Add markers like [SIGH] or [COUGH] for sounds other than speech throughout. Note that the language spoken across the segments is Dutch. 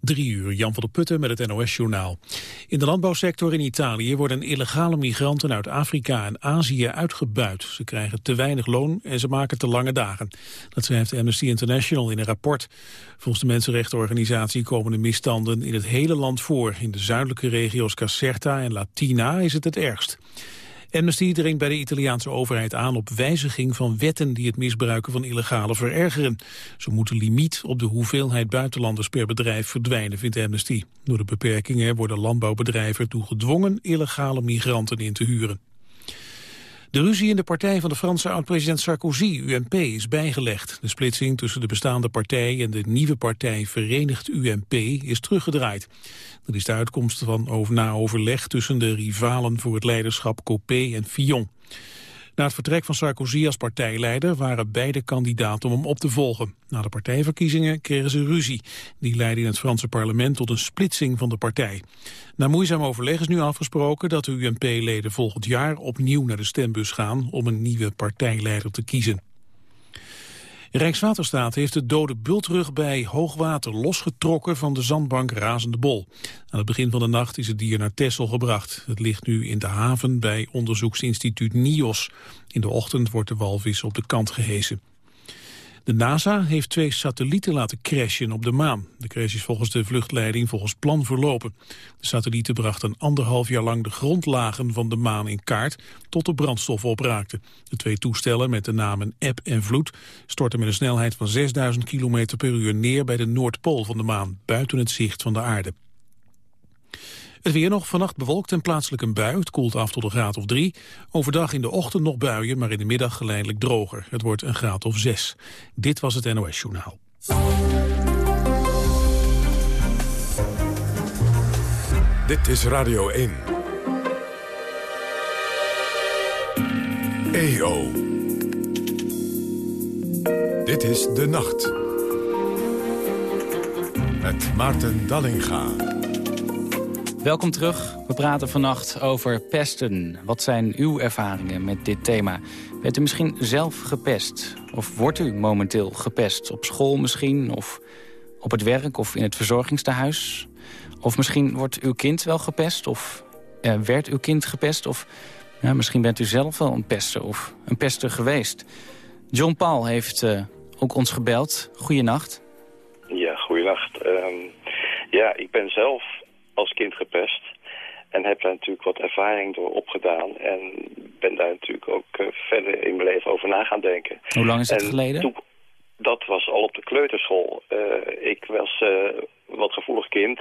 Drie uur, Jan van der Putten met het NOS-journaal. In de landbouwsector in Italië worden illegale migranten uit Afrika en Azië uitgebuit. Ze krijgen te weinig loon en ze maken te lange dagen. Dat schrijft Amnesty International in een rapport. Volgens de mensenrechtenorganisatie komen de misstanden in het hele land voor. In de zuidelijke regio's Caserta en Latina is het het ergst. Amnesty dringt bij de Italiaanse overheid aan op wijziging van wetten die het misbruiken van illegale verergeren. Zo moet de limiet op de hoeveelheid buitenlanders per bedrijf verdwijnen, vindt Amnesty. Door de beperkingen worden landbouwbedrijven ertoe gedwongen illegale migranten in te huren. De ruzie in de partij van de Franse oud-president Sarkozy, UMP, is bijgelegd. De splitsing tussen de bestaande partij en de nieuwe partij Verenigd UMP is teruggedraaid. Dat is de uitkomst van na overleg tussen de rivalen voor het leiderschap Copé en Fillon. Na het vertrek van Sarkozy als partijleider waren beide kandidaten om hem op te volgen. Na de partijverkiezingen kregen ze ruzie. Die leidde in het Franse parlement tot een splitsing van de partij. Na moeizaam overleg is nu afgesproken dat de UMP-leden volgend jaar opnieuw naar de stembus gaan om een nieuwe partijleider te kiezen. Rijkswaterstaat heeft de dode bultrug bij hoogwater losgetrokken van de zandbank Razende Bol. Aan het begin van de nacht is het dier naar Texel gebracht. Het ligt nu in de haven bij onderzoeksinstituut NIOS. In de ochtend wordt de walvis op de kant gehesen. De NASA heeft twee satellieten laten crashen op de maan. De crash is volgens de vluchtleiding volgens plan verlopen. De satellieten brachten anderhalf jaar lang de grondlagen van de maan in kaart... tot de brandstof opraakte. De twee toestellen met de namen Ebb en Vloed... stortten met een snelheid van 6000 km per uur neer... bij de Noordpool van de maan, buiten het zicht van de aarde. Het weer nog vannacht bewolkt en plaatselijk een bui. Het koelt af tot een graad of drie. Overdag in de ochtend nog buien, maar in de middag geleidelijk droger. Het wordt een graad of zes. Dit was het NOS Journaal. Dit is Radio 1. EO. Dit is De Nacht. Met Maarten Dallinga. Welkom terug. We praten vannacht over pesten. Wat zijn uw ervaringen met dit thema? Bent u misschien zelf gepest? Of wordt u momenteel gepest? Op school misschien? Of op het werk? Of in het verzorgingstehuis? Of misschien wordt uw kind wel gepest? Of uh, werd uw kind gepest? Of misschien bent u zelf wel een pester of een pester geweest. John Paul heeft uh, ook ons gebeld. Goeienacht. Ja, goeienacht. Um, ja, ik ben zelf als kind gepest. En heb daar natuurlijk wat ervaring door opgedaan. En ben daar natuurlijk ook uh, verder in mijn leven over na gaan denken. Hoe lang is het geleden? Toen, dat was al op de kleuterschool. Uh, ik was uh, wat gevoelig kind,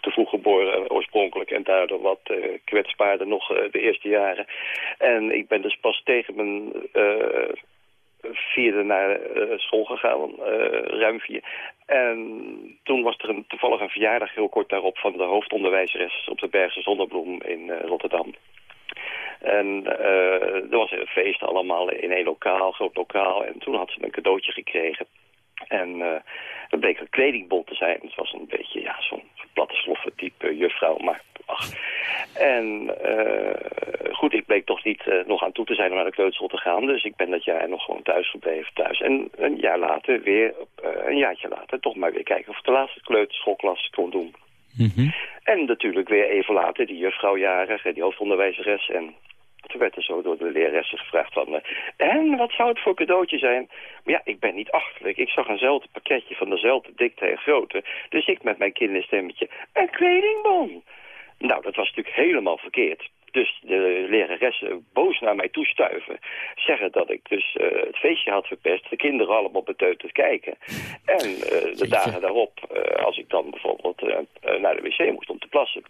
te vroeg geboren oorspronkelijk en daardoor wat kwetsbaarder nog de eerste jaren. En ik ben dus pas tegen mijn vierde naar uh, school gegaan, uh, ruim vier. En toen was er een, toevallig een verjaardag heel kort daarop van de hoofdonderwijzeres op de Bergse Zonnebloem in uh, Rotterdam. En er was een feest allemaal in één lokaal, groot lokaal. En toen had ze een cadeautje gekregen. En uh, dat bleek een kledingbond te zijn. Het was een beetje ja, zo'n platte sloffen type juffrouw. Maar ach. En uh, goed, ik bleek toch niet uh, nog aan toe te zijn om naar de kleuterschool te gaan. Dus ik ben dat jaar nog gewoon thuis gebleven. Thuis. En een jaar later weer, een jaartje later, toch maar weer kijken of ik de laatste kleuterschoolklas kon doen. Mm -hmm. En natuurlijk weer even later die juffrouwjarig, die hoofdonderwijzeres. En toen werd er zo door de leraressen gevraagd van... Uh, en wat zou het voor cadeautje zijn? Maar ja, ik ben niet achterlijk. Ik zag eenzelfde pakketje van dezelfde dikte en grootte. Dus ik met mijn kinderstemmetje... Een kledingbon! Nou, dat was natuurlijk helemaal verkeerd. Dus de leraressen boos naar mij toestuiven. Zeggen dat ik dus uh, het feestje had verpest. De kinderen allemaal beteuterd kijken. En uh, de dagen daarop, uh, als ik dan bijvoorbeeld naar de wc moest om te plassen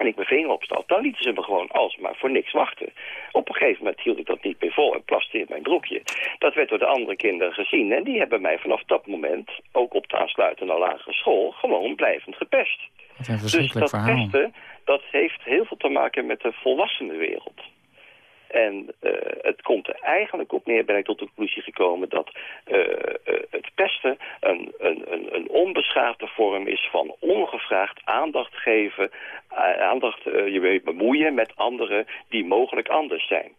en ik mijn vinger opstal, dan lieten ze me gewoon alsmaar voor niks wachten. Op een gegeven moment hield ik dat niet meer vol en plaste in mijn broekje. Dat werd door de andere kinderen gezien en die hebben mij vanaf dat moment, ook op de aansluitende lagere school, gewoon blijvend gepest. Wat een dus dat verhaal. pesten, dat heeft heel veel te maken met de volwassenenwereld. En uh, het komt er eigenlijk op neer, ben ik tot de conclusie gekomen... dat uh, uh, het pesten een, een, een, een, onbeschaafde vorm is van ongevraagd aandacht geven... aandacht je weet bemoeien met anderen die mogelijk anders zijn.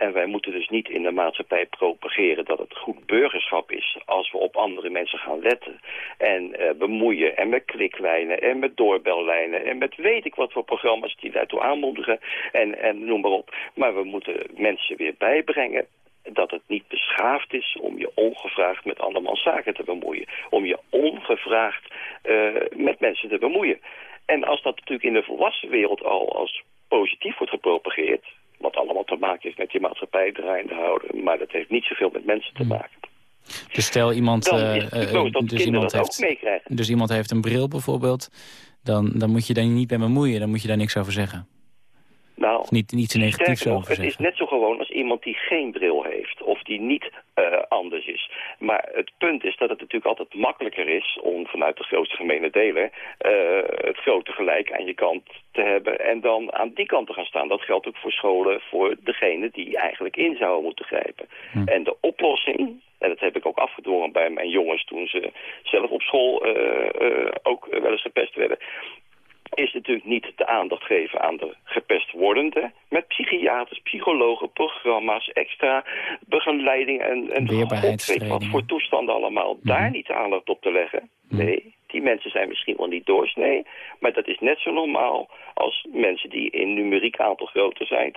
En wij moeten dus niet in de maatschappij propageren dat het goed burgerschap is als we op andere mensen gaan letten. En uh, bemoeien en met kliklijnen en met doorbellijnen en met weet ik wat voor programma's die daartoe aanmoedigen en, en noem maar op. Maar we moeten mensen weer bijbrengen dat het niet beschaafd is om je ongevraagd met andermans zaken te bemoeien. Om je ongevraagd uh, met mensen te bemoeien. En als dat natuurlijk in de volwassen wereld al als positief wordt gepropageerd... wat allemaal te maken heeft met je maatschappij draaiende houden... maar dat heeft niet zoveel met mensen te hmm. maken. Dus stel iemand, het uh, dat dus iemand heeft. Dus iemand heeft een bril bijvoorbeeld, dan, dan moet je daar niet bij bemoeien, dan moet je daar niks over zeggen. Nou, niet, niet negatief. Het is net zo gewoon als iemand die geen bril heeft of die niet uh, anders is. Maar het punt is dat het natuurlijk altijd makkelijker is om vanuit de grootste gemene delen uh, het grote gelijk aan je kant te hebben en dan aan die kant te gaan staan. Dat geldt ook voor scholen, voor degene die eigenlijk in zouden moeten grijpen. Hm. En de oplossing, en dat heb ik ook afgedwongen bij mijn jongens toen ze zelf op school uh, ook wel eens gepest werden is natuurlijk niet de aandacht geven aan de gepest wordende. Met psychiaters, psychologen, programma's, extra begeleiding en, en weet wat voor toestanden allemaal. Mhm. Daar niet aandacht op te leggen. Mhm. Nee, die mensen zijn misschien wel niet doorsnee. Maar dat is net zo normaal als mensen die in numeriek aantal groter zijn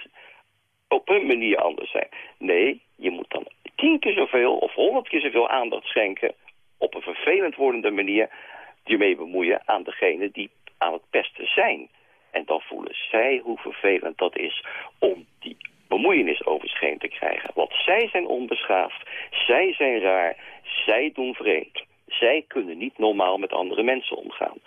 op hun manier anders zijn. Nee, je moet dan tien keer zoveel of honderd keer zoveel aandacht schenken op een vervelend wordende manier je mee bemoeien aan degene die aan het pesten zijn. En dan voelen zij hoe vervelend dat is om die bemoeienis over zich heen te krijgen. Want zij zijn onbeschaafd, zij zijn raar, zij doen vreemd. Zij kunnen niet normaal met andere mensen omgaan.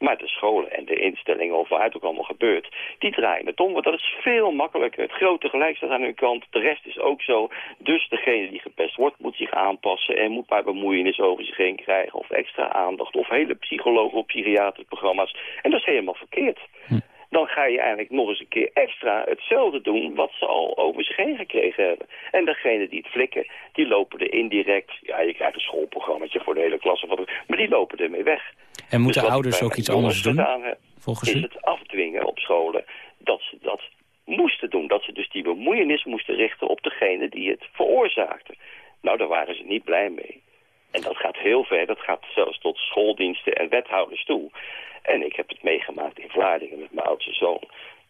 Maar de scholen en de instellingen, of waar het ook allemaal gebeurt, die draaien het om. Want dat is veel makkelijker. Het grote gelijk staat aan hun kant. De rest is ook zo. Dus degene die gepest wordt, moet zich aanpassen en moet maar bemoeienis over zich heen krijgen. Of extra aandacht. Of hele psychologen of psychiaterprogramma's. En dat is helemaal verkeerd. Hm dan ga je eigenlijk nog eens een keer extra hetzelfde doen wat ze al over zich heen gekregen hebben. En degene die het flikken, die lopen er indirect, ja je krijgt een schoolprogrammaatje voor de hele klas, of wat, maar die lopen ermee weg. En moeten dus ouders ook iets anders doen, volgens is het afdwingen op scholen dat ze dat moesten doen. Dat ze dus die bemoeienis moesten richten op degene die het veroorzaakte. Nou, daar waren ze niet blij mee. En dat gaat heel ver, dat gaat zelfs tot schooldiensten en wethouders toe. En ik heb het meegemaakt in Vlaardingen met mijn oudste zoon.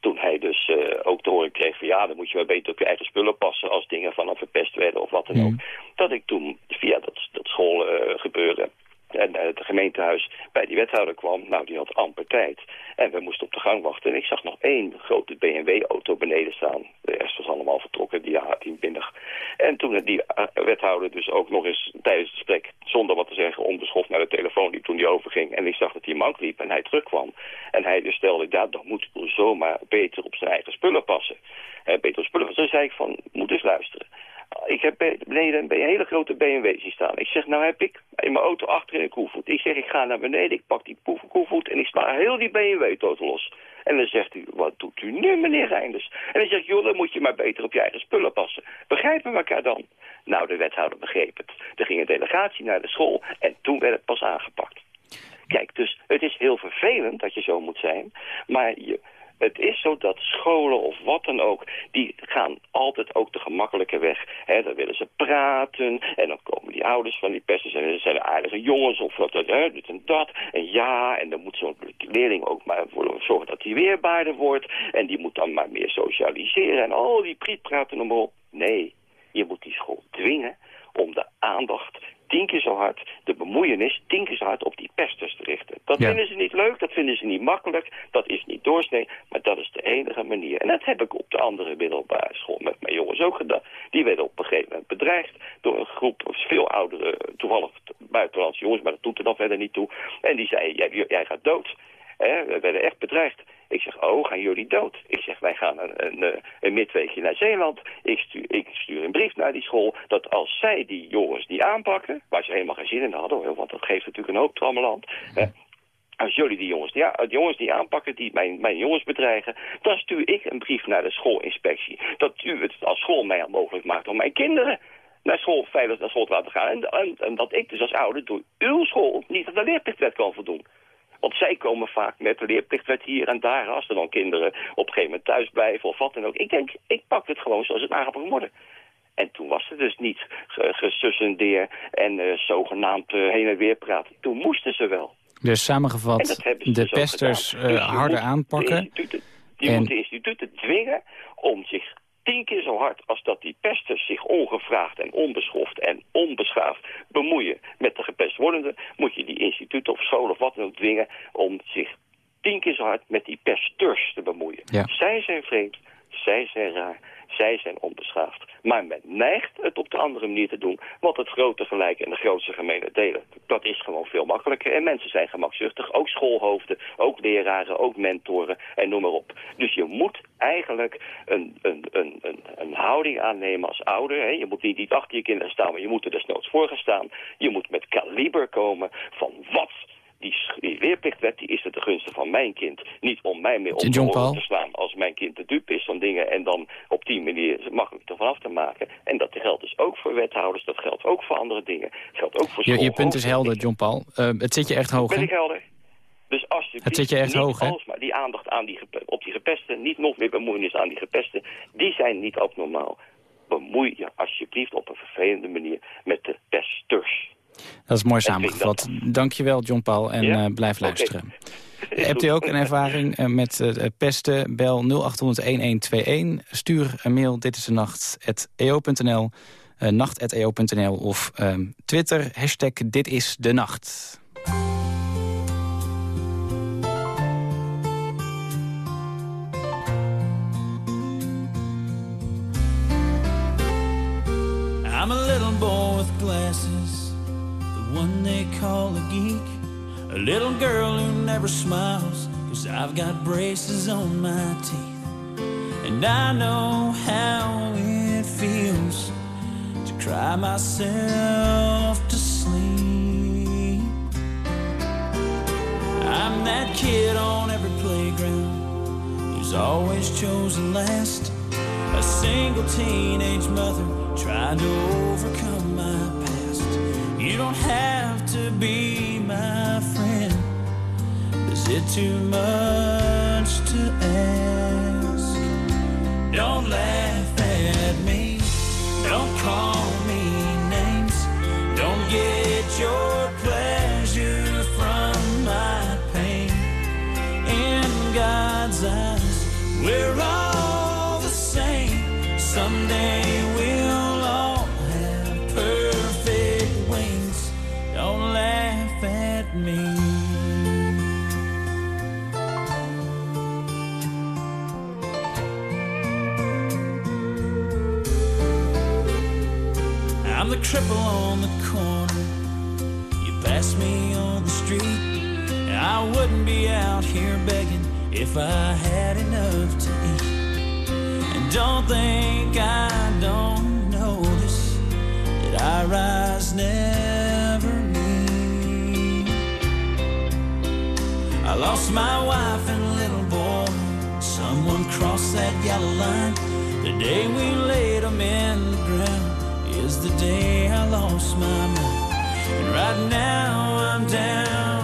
Toen hij dus uh, ook te horen kreeg van ja, dan moet je maar beter op je eigen spullen passen als dingen van verpest werden of wat dan ook. Mm. Dat ik toen via dat, dat schoolgebeuren uh, en uh, het gemeentehuis bij die wethouder kwam. Nou, die had amper tijd. En we moesten op de gang wachten. En ik zag nog één grote BMW-auto beneden staan. De rest was allemaal vertrokken, die had binnen. En toen die uh, wethouder dus ook nog eens tijdens het gesprek... zonder wat te zeggen onbeschoft naar de telefoon liep toen die overging. En ik zag dat hij mank liep en hij terugkwam. En hij dus stelde, ja, dan moet zomaar beter op zijn eigen spullen passen. He, beter op spullen. Toen zei ik van, moet eens luisteren ik heb beneden een hele grote BMW zien staan. Ik zeg, nou heb ik in mijn auto achterin een koevoet. Ik zeg, ik ga naar beneden, ik pak die koevoet en ik sla heel die BMW tot los. En dan zegt u, wat doet u nu, meneer Reinders? En dan zegt joh, dan moet je maar beter op je eigen spullen passen. Begrijpen we elkaar dan? Nou, de wethouder begreep het. Er ging een delegatie naar de school en toen werd het pas aangepakt. Kijk, dus het is heel vervelend dat je zo moet zijn, maar je het is zo dat scholen of wat dan ook, die gaan altijd ook de gemakkelijke weg. He, dan willen ze praten en dan komen die ouders van die pesten en ze zijn aardige jongens of wat, he, dit en dat. En ja, en dan moet zo'n leerling ook maar zorgen dat hij weerbaarder wordt. En die moet dan maar meer socialiseren en al die prietpraten om op. Nee, je moet die school dwingen om de aandacht tien keer zo hard, de bemoeienis tien keer zo hard op die pesters te richten. Dat vinden ze niet leuk, dat vinden ze niet makkelijk, dat is niet doorsnee, maar dat is de enige manier. En dat heb ik op de andere middelbare school met mijn jongens ook gedaan. Die werden op een gegeven moment bedreigd door een groep veel oudere, toevallig buitenlandse jongens, maar dat doet er dan verder niet toe. En die zei, jij, jij gaat dood. We werden echt bedreigd. Ik zeg, oh, gaan jullie dood? Ik zeg, wij gaan een, een, een midweekje naar Zeeland. Ik stuur, ik stuur een brief naar die school dat als zij die jongens niet aanpakken... waar ze helemaal geen zin in hadden, want dat geeft natuurlijk een hoop trammeland... als jullie die jongens, ja, die jongens die aanpakken, die mijn, mijn jongens bedreigen... dan stuur ik een brief naar de schoolinspectie. Dat u het als school mij mogelijk maakt om mijn kinderen naar school, veilig naar school te laten gaan. En, en, en, dat ik dus als ouder door uw school niet aan de leerplichtwet kan voldoen. Want zij komen vaak met de leerplichtwet hier en daar. Als er dan kinderen op een gegeven moment thuis blijven of wat dan ook. Ik denk, ik pak het gewoon zoals het aangepakt worden. En toen was het dus niet gesussendeer en uh, zogenaamd uh, heen en weer praten. Toen moesten ze wel. Dus samengevat, de dus pesters uh, harder aanpakken. Die moeten instituten dwingen om zich tien keer zo hard als dat die pesters zich ongevraagd en onbeschoft en onbeschaafd bemoeien. Met de gepest wordenden, moet je die instituten of scholen of wat dan ook dwingen om zich tien keer zo hard met die pesters te bemoeien. Zij zijn vreemd, zij zijn raar, zij zijn onbeschaafd. Maar men neigt het op de andere manier te doen. Want het grote gelijk en de grootste gemene delen, dat is gewoon veel makkelijker. En mensen zijn gemakzuchtig. Ook schoolhoofden, ook leraren, ook mentoren en noem maar op. Dus je moet eigenlijk een, een, een, een, een houding aannemen als ouder. Hè. Je moet niet, niet achter je kinderen staan, maar je moet er desnoods voor gaan staan. Je moet met kaliber komen van wat die, die leerplichtwet die is het de gunste van mijn kind. Niet om mij meer om te slaan als mijn kind de dupe is van dingen... en dan op die manier makkelijk ervan af te maken. En dat geldt dus ook voor wethouders, dat geldt ook voor andere dingen. geldt ook voor je, je punt is helder, John Paul. Uh, het zit je echt hoog, Ben ik helder? Dus alsjeblieft, het zit je echt hoog, hè? maar die aandacht aan die, op die gepesten, niet nog meer bemoeienis aan die gepesten, die zijn niet abnormaal. Bemoei je alsjeblieft op een vervelende manier met de pesters. Dat is mooi samengevat. Dankjewel John Paul en ja? uh, blijf luisteren. [LAUGHS] Hebt u ook een ervaring uh, met uh, pesten? Bel 0800-1121. Stuur een mail, dit is de nacht, eo.nl, nacht.eo.nl of ehm, Twitter, hashtag dit is de nacht. I'm a little boy with glasses one they call a geek. A little girl who never smiles, cause I've got braces on my teeth. And I know how it feels to cry myself to sleep. I'm that kid on every playground who's always chosen last. A single teenage mother trying to overcome you don't have to be my friend. Is it too much to ask? Don't laugh at me. Don't call me names. Don't get your pleasure from my pain. In God's eyes, we're all the same. Someday triple on the corner. You pass me on the street. I wouldn't be out here begging if I had enough to eat. And don't think I don't notice that I rise never meet. I lost my wife and little boy. Someone crossed that yellow line the day we laid them in the ground the day I lost my mind. And right now I'm down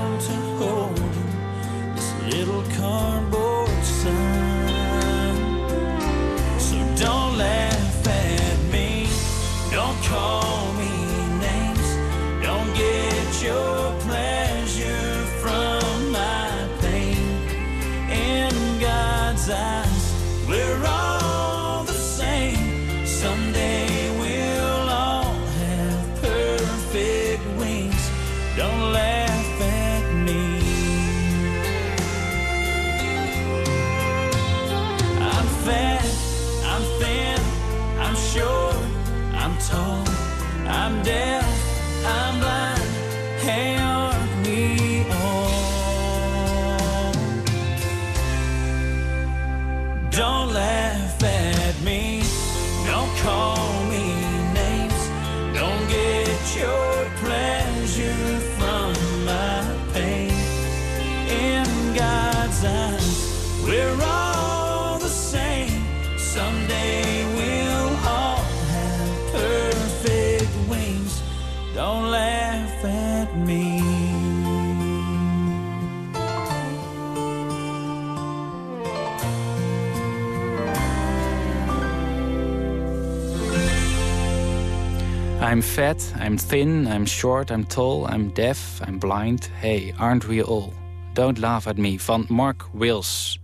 I'm fat, I'm thin, I'm short, I'm tall, I'm deaf, I'm blind. Hey, aren't we all? Don't laugh at me, van Mark Wills.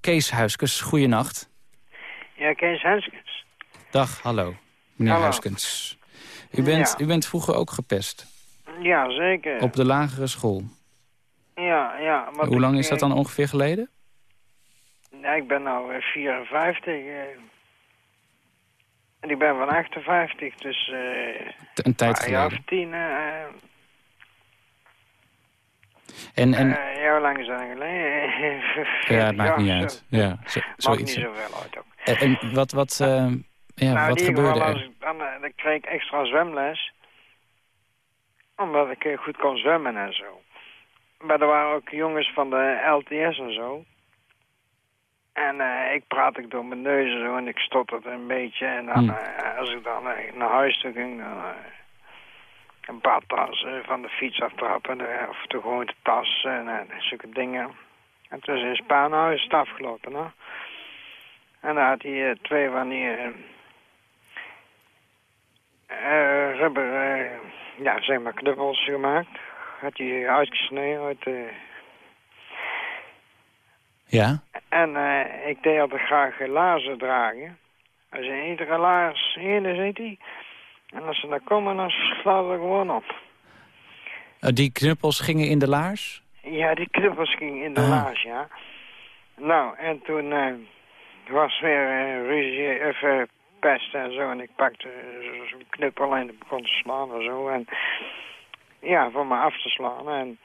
Kees Huiskes, goeienacht. Ja, Kees Huiskes. Dag, hallo, meneer Hallo. Huiskens. U bent, Ja. u bent vroeger ook gepest, Ja, zeker. op de lagere school. Ja, ja. Hoe lang ik, is dat eh, dan ongeveer geleden? Ja, ik ben nou eh, 54. En ik ben van 58, dus... eh Een tijd een jaar of geleden. tien. eh En, en eh, ja, lang is dat geleden? ja, het maakt niet uit. Ja, zo, Maakt niet zoveel uit ook. En, en wat, wat, eh, ja, nou, wat gebeurde als er? ik dan, dan kreeg ik extra zwemles. Omdat ik goed kon zwemmen en zo. Maar er waren ook jongens van de LTS en zo. En eh, ik praat ik door mijn neus en zo en ik stotterde een beetje. En dan, Hmm. eh, als ik dan eh, naar huis toe ging, dan een paar tassen van de fiets aftrappen. of de gewone tas en zulke dingen. En toen is Spaanhuis is het afgelopen, hè. En dan had hij twee van die rubber, ja, zeg maar knuppels gemaakt. Had hij uitgesneden uit de... Ja? En eh, ik deed altijd graag laarzen dragen. Als je iedere laars in is, zit hij. En als ze dan komen, dan slaat er gewoon op. Eh, Die knuppels gingen in de laars? Ja, die knuppels gingen in de Ah. laars, ja. Nou, en toen eh, was weer eh, ruzie, even pest en zo. En ik pakte zo'n knuppel en begon te slaan en zo. En ja, voor me af te slaan. En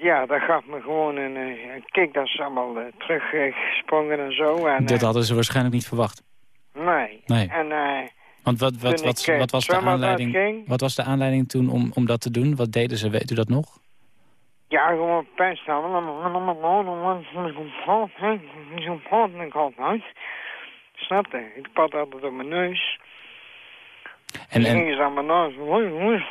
ja, dat gaf me gewoon een, eh, een kick. Dat ze allemaal uh, teruggesprongen en zo. En, Dat eh, hadden ze waarschijnlijk niet verwacht. nee. Nee. En eh, Want wat, wat, wat, ik, eh, wat, was de aanleiding, wat was de aanleiding toen om, om dat te doen? Wat deden ze? Weet u dat nog? Ja, gewoon pest. Zo'n pot en ik had uit. Snap je? Ik pat altijd op mijn neus. En, En en gingen ze aan mijn neus.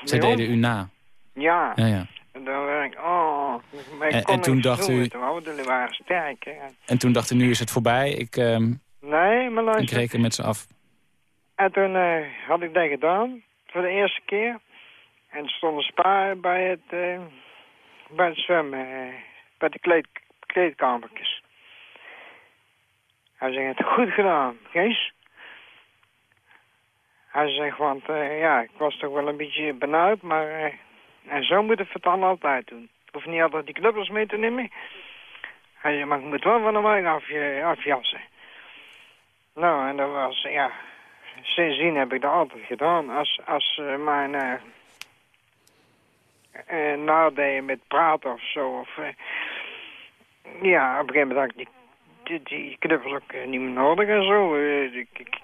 ze deden u na? Ja. Ja, ja. En dan werd ik, oh. Ik En- kon en toen dacht u- de ouderen, waren sterk. hè. En toen dacht u, nu is het voorbij. Ik, ehm, Nee, maar ik luister. reken met ze af. En toen eh, had ik dat gedaan. Voor de eerste keer. En er stond een spa bij het, eh, bij het zwemmen. eh, bij de kleed, kleedkamertjes. Hij zegt, het goed gedaan, Kees. Hij zegt, want ja, ik was toch wel een beetje benauwd, maar... eh, en zo moet het dan altijd doen. Ik hoef niet altijd die knuppels mee te nemen. Maar ik moet wel van de wijn af, afjassen. Nou, en dat was, ja... Sindsdien heb ik dat altijd gedaan. Als, als eh, mijn eh eh, nadelen met praten of zo. Of, eh, ja, op een gegeven moment had ik die, die, knuppels ook eh, niet meer nodig en zo. Eh, ik, ik, ik-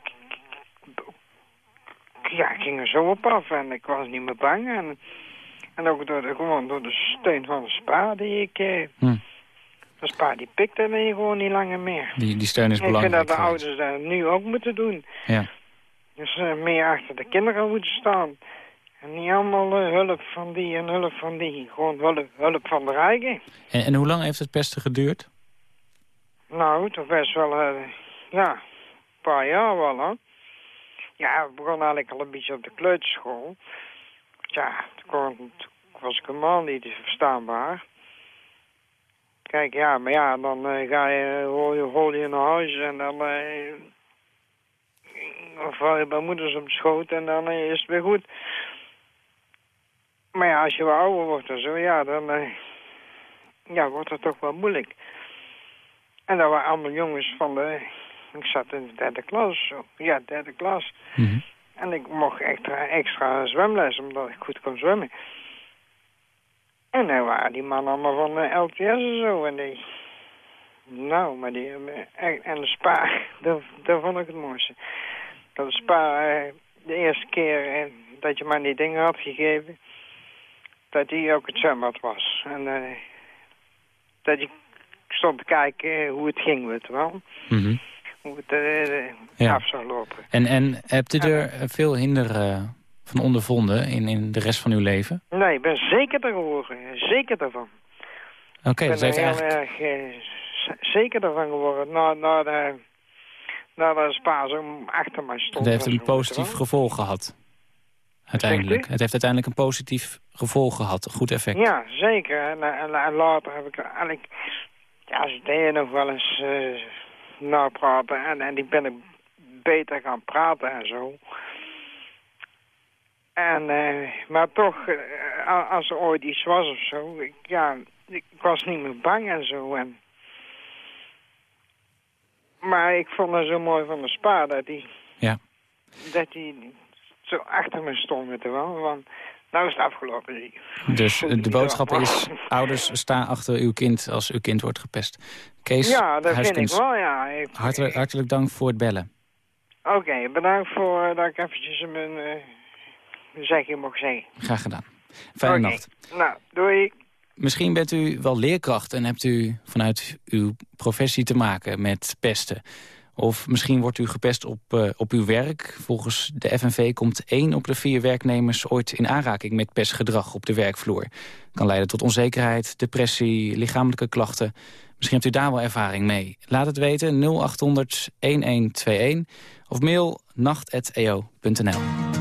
ja, ik ging er zo op af en ik was niet meer bang. En, en ook door de, gewoon door de steun van de spa die ik... Eh, Hm. De spa die pikte me gewoon niet langer meer. Die, die steun is ik vind belangrijk. dat de ouders dat nu ook moeten doen. Ja. Dus eh, meer achter de kinderen moeten staan. En niet allemaal eh, hulp van die en hulp van die. Gewoon hulp, hulp van de rijken. En, en hoe lang heeft het pesten geduurd? Nou, toch best wel, ja, een paar jaar wel, hè. Ja, ik begon eigenlijk al een beetje op de kleuterschool. Ja, toen, was ik helemaal niet verstaanbaar. Kijk, ja, maar ja, dan eh, ga je, hol je, hol je naar huis en dan... eh of val je bij moeders op de schoot en dan eh, is het weer goed. Maar ja, als je wat ouder wordt en zo, ja, dan eh, ja, wordt het toch wel moeilijk. En dat waren allemaal jongens van de... Ik zat in de derde klas, zo. Ja, derde klas. Mhm. En ik mocht extra, extra zwemles, omdat ik goed kon zwemmen. En dan waren die mannen allemaal van de LTS en zo. En die... Nou, maar die... En de spa, [LAUGHS] dat, dat vond ik het mooiste. Dat de spa eh, de eerste keer eh, dat je mij die dingen had gegeven... dat die ook het zwembad was. En eh, dat ik stond te kijken hoe het ging, weet wel. Mhm. Hoe het eh, Ja. af zou lopen. En, en hebt u er eh, veel hinder eh, van ondervonden in, in de rest van uw leven? Nee, ik ben zeker te geworden. Zeker daarvan. Oké, ik dat ben heeft er heel eigenlijk... erg eh, zeker daarvan geworden. Na, na, de, Nou, dat is pa zo achter mij stond. Het heeft een positief gevolg gehad. Uiteindelijk. Het heeft uiteindelijk een positief gevolg gehad. Een goed effect. Ja, zeker. En, en, later heb ik eigenlijk... Ja, ze deden nog wel eens uh, napraten. En, en die ben ik beter gaan praten en zo. En, uh, maar toch, uh, als er ooit iets was of zo... Ik, ja, ik was niet meer bang en zo. En, maar ik vond het zo mooi van de spa dat hij... Ja. Dat hij zo achter me stond, met de wel. Want nou is het afgelopen. Dus de boodschap is, ouders staan achter uw kind als uw kind wordt gepest. Kees Ja, dat vind ik wel, ja. hartelijk, hartelijk dank voor het bellen. Oké, bedankt voor uh, dat ik eventjes mijn uh, zegje mocht zeggen. Graag gedaan. Fijne okay. nacht. Nou, doei. Misschien bent u wel leerkracht en hebt u vanuit uw professie te maken met pesten. Of misschien wordt u gepest op, uh, op uw werk. Volgens de FNV komt één op de vier werknemers ooit in aanraking met pestgedrag op de werkvloer. Kan leiden tot onzekerheid, depressie, lichamelijke klachten. Misschien hebt u daar wel ervaring mee. Laat het weten 0800 1121 of mail nacht.eo.nl.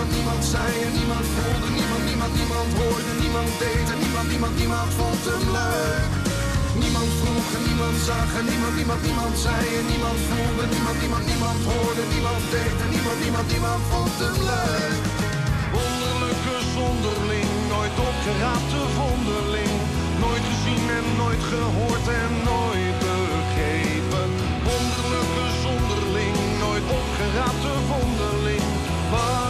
niemand, niemand zei en niemand voelde. Niemand, niemand, niemand hoorde, niemand deed en niemand, niemand, niemand vond hem leuk. Niemand vroeg en niemand zag en niemand, niemand, niemand zei en niemand voelde. Niemand, niemand, niemand hoorde, niemand deed en niemand, niemand, niemand vond hem leuk. Wonderlijke zonderling, nooit opgeraapte wonderling, Nooit gezien en nooit gehoord en nooit begrepen. Wonderlijke zonderling, nooit opgeraapte wonderling. Waar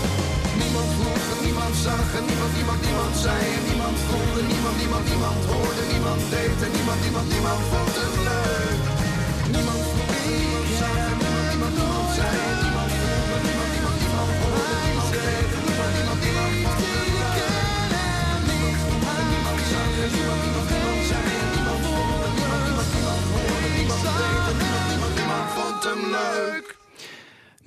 Niemand vroeg niemand zag en niemand, niemand, niemand zei niemand voelde. Niemand, niemand, niemand hoorde, niemand deed en niemand, niemand, niemand vond het leuk. Niemand vroeg niemand zag en niemand, niemand, niemand zei niemand. Niemand, niemand, niemand hoorde, niemand deed en vond leuk. Niemand zag niemand, niemand, voelde. Niemand, niemand, niemand, niemand vond hem leuk.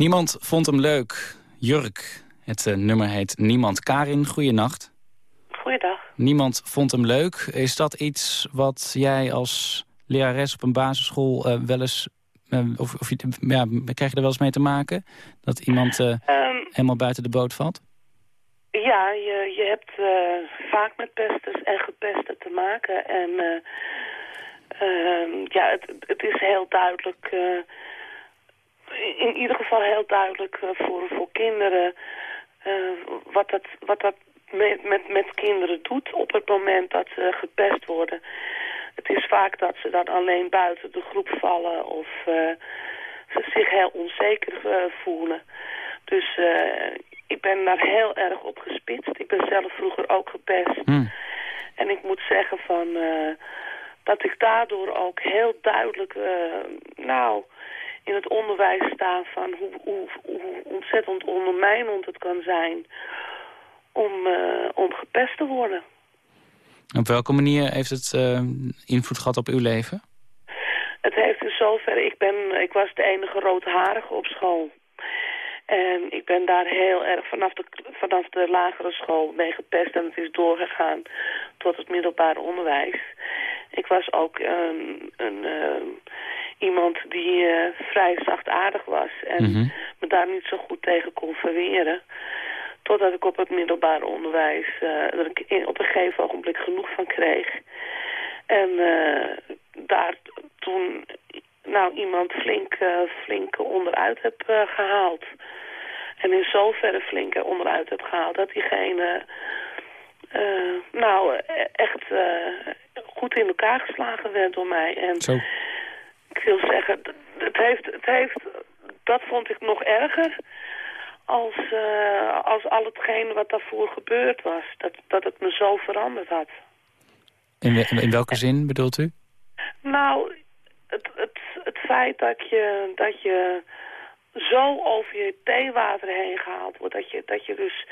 Niemand vond hem leuk. Jurk. Het uh, nummer heet Niemand Karin. Goeienacht. Goeiedag. Niemand vond hem leuk. Is dat iets wat jij als lerares op een basisschool uh, wel eens... Uh, of, of ja, krijg je er wel eens mee te maken? Dat iemand um, helemaal buiten de boot valt? Ja, je, je hebt vaak met pesters en gepesten te maken. En ehm, ja, het, het is heel duidelijk in ieder geval heel duidelijk voor, voor kinderen wat dat, wat dat met, met, met kinderen doet op het moment dat ze gepest worden. Het is vaak dat ze dan alleen buiten de groep vallen of uh, ze zich heel onzeker uh, voelen. Dus ik ben daar heel erg op gespitst. Ik ben zelf vroeger ook gepest. Hmm. En ik moet zeggen van, uh, dat ik daardoor ook heel duidelijk nou, in het onderwijs sta van hoe, hoe, hoe ontzettend ondermijnend het kan zijn om, om gepest te worden. Op welke manier heeft het invloed gehad op uw leven? Het heeft in zoverre, ik, ben, ik was de enige roodharige op school. En ik ben daar heel erg vanaf de, vanaf de lagere school mee gepest en het is doorgegaan tot het middelbare onderwijs. Ik was ook een, een uh, iemand die uh, vrij zachtaardig was en Mhm. me daar niet zo goed tegen kon verweren. Totdat ik op het middelbare onderwijs uh, er ik op een gegeven ogenblik genoeg van kreeg. En uh, daar toen nou, iemand flink, flink onderuit heb gehaald. En in zoverre flink onderuit heb gehaald dat diegene nou echt goed in elkaar geslagen werd door mij. En Zo. Ik wil zeggen, het heeft, het heeft, dat vond ik nog erger als, als al hetgeen wat daarvoor gebeurd was. Dat, dat het me zo veranderd had. In, in welke zin bedoelt u? Nou, het, het, het feit dat je, dat je zo over je theewater heen gehaald wordt. Dat je, dat je dus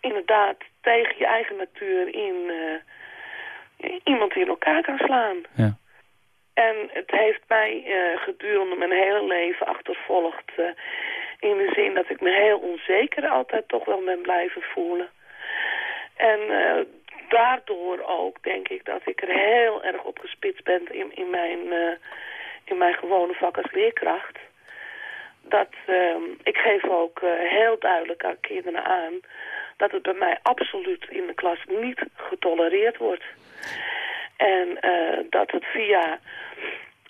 inderdaad tegen je eigen natuur in uh, iemand in elkaar kan slaan. Ja. En het heeft mij uh, gedurende mijn hele leven achtervolgd. Uh, in de zin dat ik me heel onzeker altijd toch wel ben blijven voelen. En daardoor ook denk ik dat ik er heel erg op gespitst ben in, in, mijn, in mijn gewone vak als leerkracht. Dat, uh, ik geef ook heel duidelijk aan kinderen aan dat het bij mij absoluut in de klas niet getolereerd wordt. En dat het via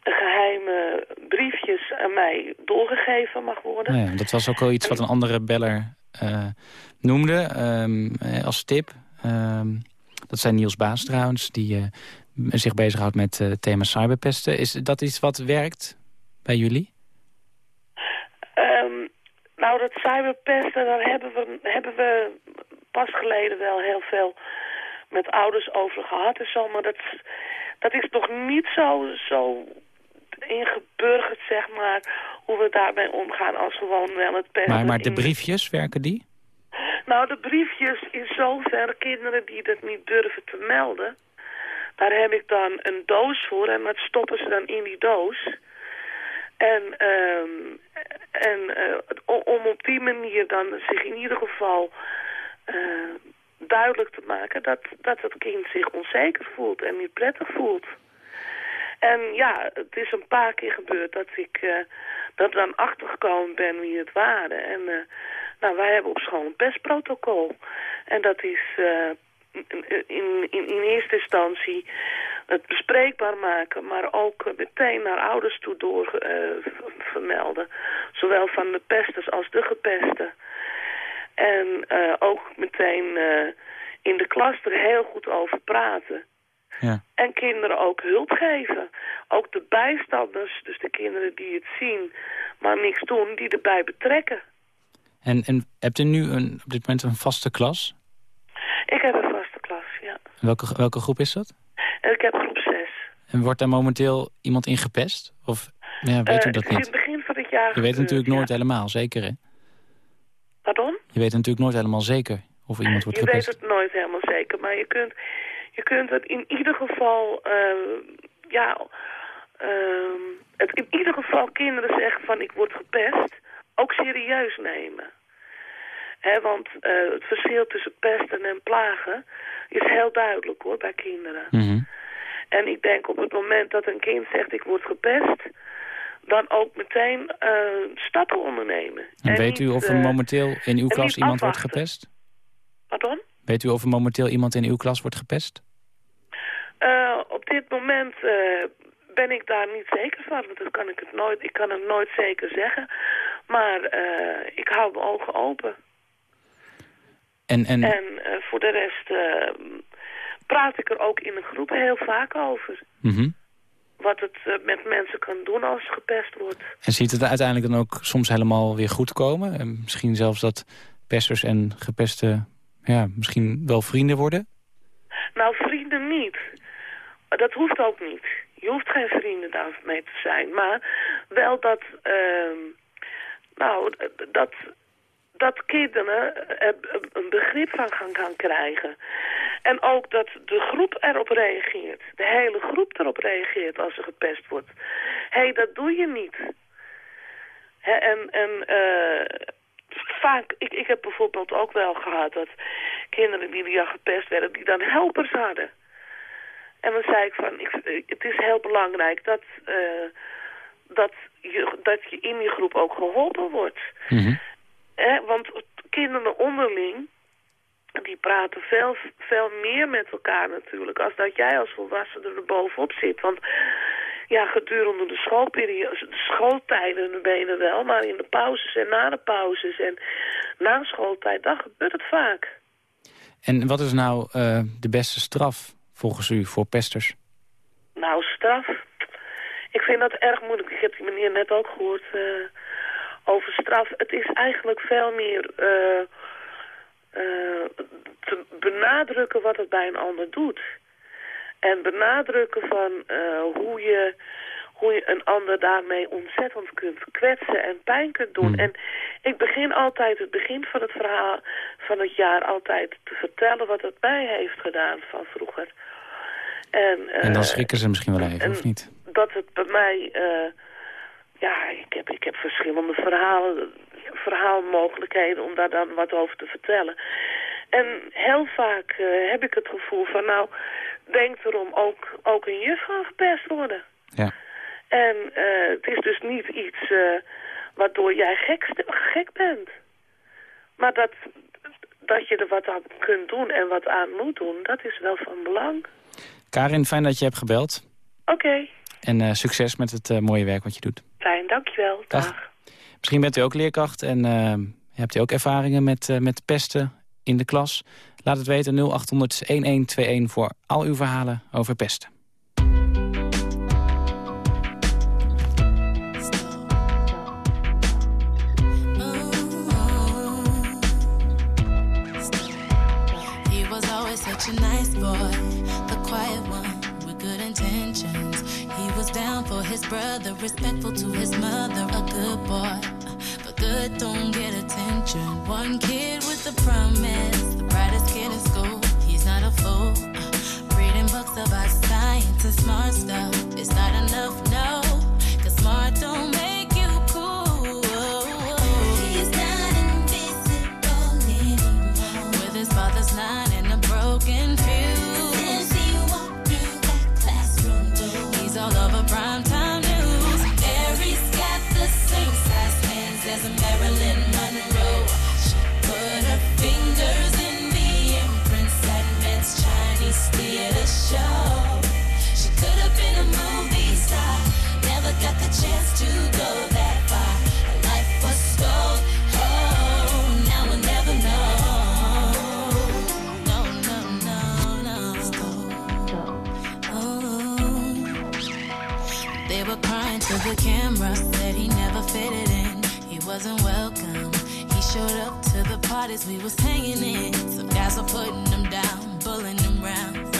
geheime briefjes aan mij doorgegeven mag worden. Nou ja, dat was ook al iets wat een andere beller noemde um, als tip. Um, dat zijn Niels Baas trouwens, die uh, zich bezighoudt met uh, het thema cyberpesten. Is dat iets wat werkt bij jullie? Um, nou, dat cyberpesten, daar hebben we, hebben we pas geleden wel heel veel met ouders over gehad en zo. Maar dat, dat is nog niet zo, zo ingeburgerd, zeg maar, hoe we daarmee omgaan als gewoon wel het pesten. Maar, maar de briefjes, werken die? Nou, de briefjes in zoverre kinderen die dat niet durven te melden. Daar heb ik dan een doos voor en dat stoppen ze dan in die doos. En, um, en uh, om op die manier dan zich in ieder geval uh, duidelijk te maken dat, dat het kind zich onzeker voelt en niet prettig voelt. En ja, het is een paar keer gebeurd dat ik uh, dat dan achtergekomen ben wie het waren. En nou, wij hebben op school een pestprotocol. En dat is uh, in, in, in eerste instantie het bespreekbaar maken, maar ook meteen naar ouders toe door vermelden. Zowel van de pesters als de gepesten. En uh, ook meteen in de klas er heel goed over praten. Ja. En kinderen ook hulp geven. Ook de bijstanders, dus de kinderen die het zien, maar niks doen, die erbij betrekken. En, en hebt u nu een, op dit moment een vaste klas? Ik heb een vaste klas, ja. Welke, welke groep is dat? Ik heb groep 6. En wordt daar momenteel iemand in gepest? Of ja, weet u dat niet? In het begin van het jaar Je weet natuurlijk nooit ja. helemaal, zeker hè? Pardon? Je weet natuurlijk nooit helemaal zeker of iemand wordt je gepest. weet het nooit helemaal zeker, maar je kunt, je kunt het in ieder geval, uh, ja, uh, het in ieder geval kinderen zeggen van ik word gepest, ook serieus nemen. He, want uh, het verschil tussen pesten en plagen is heel duidelijk hoor, bij kinderen. Mm -hmm. En ik denk op het moment dat een kind zegt ik word gepest, dan ook meteen uh, stappen ondernemen. En, en weet niet, u of er uh, momenteel in uw klas iemand wordt gepest? Pardon? Weet u of er momenteel iemand in uw klas wordt gepest? Uh, op dit moment ben ik daar niet zeker van, want dat kan ik, het nooit, ik kan het nooit zeker zeggen. Maar ik hou mijn ogen open. En, en... En uh, voor de rest uh, praat ik er ook in een groep heel vaak over. Mm -hmm. Wat het eh, met mensen kan doen als gepest wordt. En ziet het uiteindelijk dan ook soms helemaal weer goed komen? En misschien zelfs dat pesters en gepesten ja, misschien wel vrienden worden? Nou, vrienden niet. Dat hoeft ook niet. Je hoeft geen vrienden daarmee te zijn. Maar wel dat... Uh, nou, dat dat kinderen er een begrip van gaan, krijgen. En ook dat de groep erop reageert. De hele groep erop reageert als er gepest wordt. Hé, hey, dat doe je niet. en en uh, vaak, ik, ik heb bijvoorbeeld ook wel gehad dat kinderen die ja gepest werden, die dan helpers hadden. En dan zei ik van, ik, het is heel belangrijk dat, dat, je, dat je in die groep ook geholpen wordt. Mm want kinderen onderling, die praten veel, veel meer met elkaar natuurlijk... als dat jij als volwassene er bovenop zit. Want ja, gedurende de schoolperiode, de schooltijden ben je wel... maar in de pauzes en na de pauzes en na schooltijd, dan gebeurt het vaak. En wat is nou uh, de beste straf volgens u voor pesters? Nou, straf? Ik vind dat erg moeilijk. Ik heb die meneer net ook gehoord... Uh, over straf. Het is eigenlijk veel meer uh, uh, te benadrukken wat het bij een ander doet. En benadrukken van uh, hoe, je, hoe je een ander daarmee ontzettend kunt kwetsen en pijn kunt doen. Hmm. En ik begin altijd het begin van het verhaal van het jaar altijd te vertellen wat het mij heeft gedaan van vroeger. En, en dan schrikken ze misschien wel even, of niet? Dat het bij mij ja, ik heb, ik heb verschillende verhalen, verhaalmogelijkheden om daar dan wat over te vertellen. En heel vaak uh, heb ik het gevoel van, nou, denk erom ook, ook een juf van gepest worden. Ja. En uh, het is dus niet iets uh, waardoor jij gek, gek bent. Maar dat, dat je er wat aan kunt doen en wat aan moet doen, dat is wel van belang. Karin, fijn dat je hebt gebeld. Oké. En succes met het mooie werk wat je doet. Fijn, dankjewel. Dag. Dag. Misschien bent u ook leerkracht en uh, hebt u ook ervaringen met, uh, met pesten in de klas. Laat het weten 0800-1121 voor al uw verhalen over pesten. such a nice boy, the quiet brother, respectful to his mother, a good boy. But good don't get attention. One kid with a promise, the brightest kid in school. He's not a fool. Reading books about science and smart stuff. It's not enough, the camera, said he never fitted in. He wasn't welcome. He showed up to the parties we was hanging in. Some guys were putting him down, bullying him round.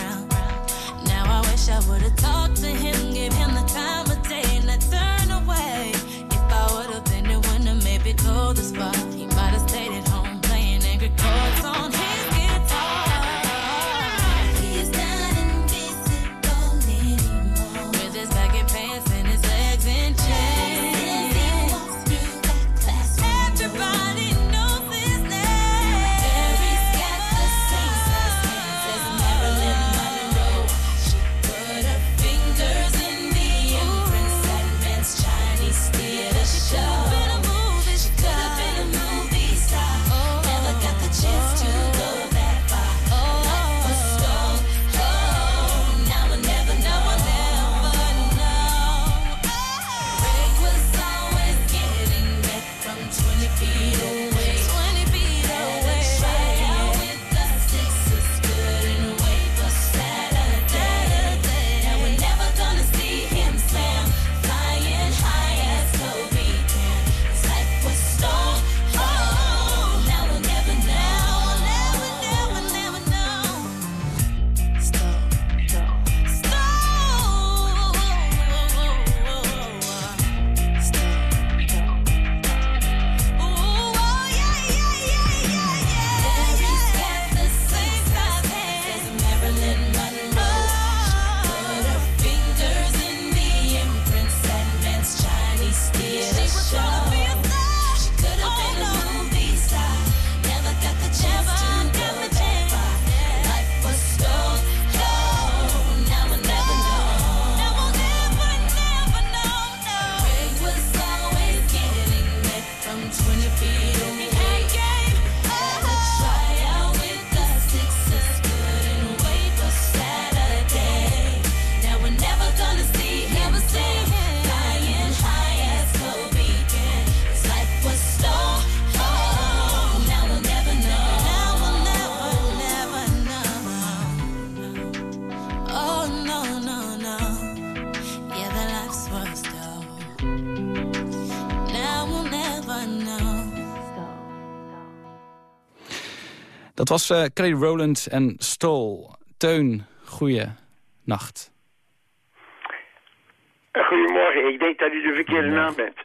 Was uh, Kelly Rowland en Stol. Teun, goeie nacht. Goedemorgen, ik denk dat u de verkeerde naam bent.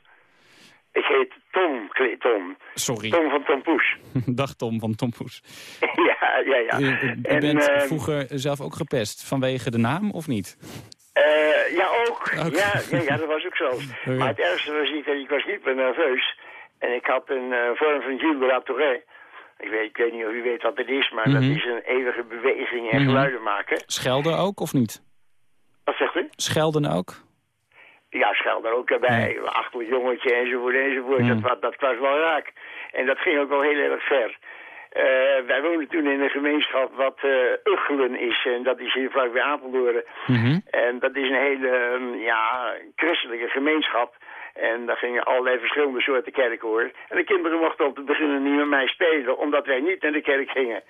Ik heet Tom, Tom. Sorry. Tom van Tom Poes. [LAUGHS] Dag Tom van Tom Poes. [LAUGHS] ja, ja, ja. U, u bent uh, vroeger zelf ook gepest vanwege de naam, of niet? Uh, ja, ook. [LAUGHS] Ja, ja, ja, dat was ook zo. Oh, maar het ergste was ik, ik was hyper nerveus. En ik had een uh, vorm van Gilles de. Ik weet, ik weet niet of u weet wat het is, maar mm -hmm. dat is een eeuwige beweging en mm -hmm. geluiden maken. Schelden ook, of niet? Wat zegt u? Schelden ook? Ja, Schelden ook erbij. Achter het jongetje enzovoort enzovoort. Mm. Dat, dat was wel raak. En dat ging ook wel heel erg ver. Uh, wij woonden toen in een gemeenschap wat uh, Uggelen is. En dat is hier vlak bij Apeldoorn. Mm -hmm. En dat is een hele um, ja, christelijke gemeenschap. En daar gingen allerlei verschillende soorten kerken hoor. En de kinderen mochten om te beginnen niet met mij spelen, omdat wij niet naar de kerk gingen.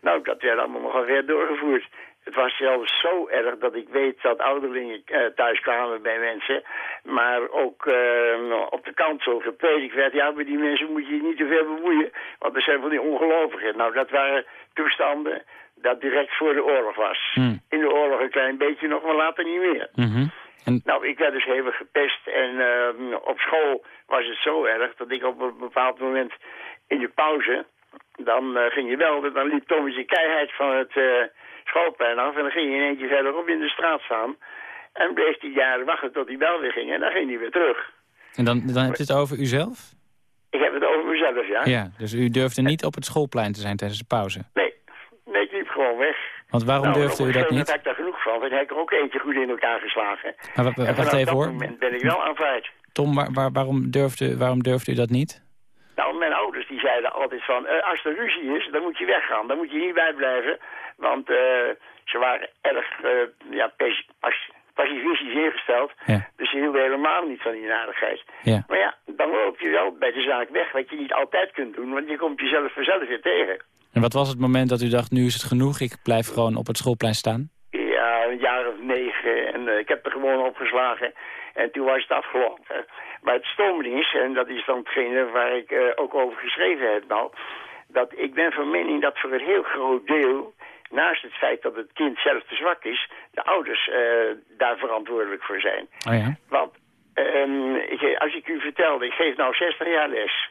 Nou, dat werd allemaal nogal ver doorgevoerd. Het was zelfs zo erg dat ik weet dat ouderlingen uh, thuis kwamen bij mensen. Maar ook uh, op de kant zo gepredikt werd. Ja, maar die mensen moet je niet te veel bemoeien. Want er zijn van die ongelovigen. Nou, dat waren toestanden dat direct voor de oorlog was. Mm. In de oorlog een klein beetje nog, maar later niet meer. Mm -hmm. En... Nou, ik werd dus hevig gepest. En uh, op school was het zo erg dat ik op een bepaald moment in de pauze... Dan ging je wel, dan liep Thomas de keihard van het schoolplein af. En dan ging hij in eentje verderop in de straat staan. En bleef hij jaren wachten tot hij wel weer ging. En dan ging hij weer terug. En dan, dan heb je het over uzelf? Ik heb het over mezelf, ja. Ja, dus u durfde niet op het schoolplein te zijn tijdens de pauze? Nee, nee ik liep gewoon weg. Want waarom nou, durfde u dat niet? heb ik daar genoeg van. Dan heb ik er ook eentje goed in elkaar geslagen. Maar wacht even hoor. op dat ben ik wel aanvaard. Tom, waar, waar, waarom, durfde, waarom durfde u dat niet? Nou, mijn ouders die zeiden altijd van... Uh, als er ruzie is, dan moet je weggaan. Dan moet je niet bijblijven. Want uh, ze waren erg uh, ja, pacifistisch ingesteld. Ja. Dus ze hielden helemaal niet van die narigheid. Ja. Maar ja, dan loop je wel bij de zaak weg. Wat je niet altijd kunt doen. Want je komt jezelf vanzelf weer tegen. En wat was het moment dat u dacht, nu is het genoeg. Ik blijf gewoon op het schoolplein staan? Ja, een jaar of negen. En uh, ik heb er gewoon opgeslagen. En toen was het afgelopen. Maar het stom is, en dat is dan hetgene waar ik uh, ook over geschreven heb nou... dat ik ben van mening dat voor een heel groot deel... naast het feit dat het kind zelf te zwak is... de ouders uh, daar verantwoordelijk voor zijn. Oh ja? Want um, ik, als ik u vertelde, ik geef nou 60 jaar les.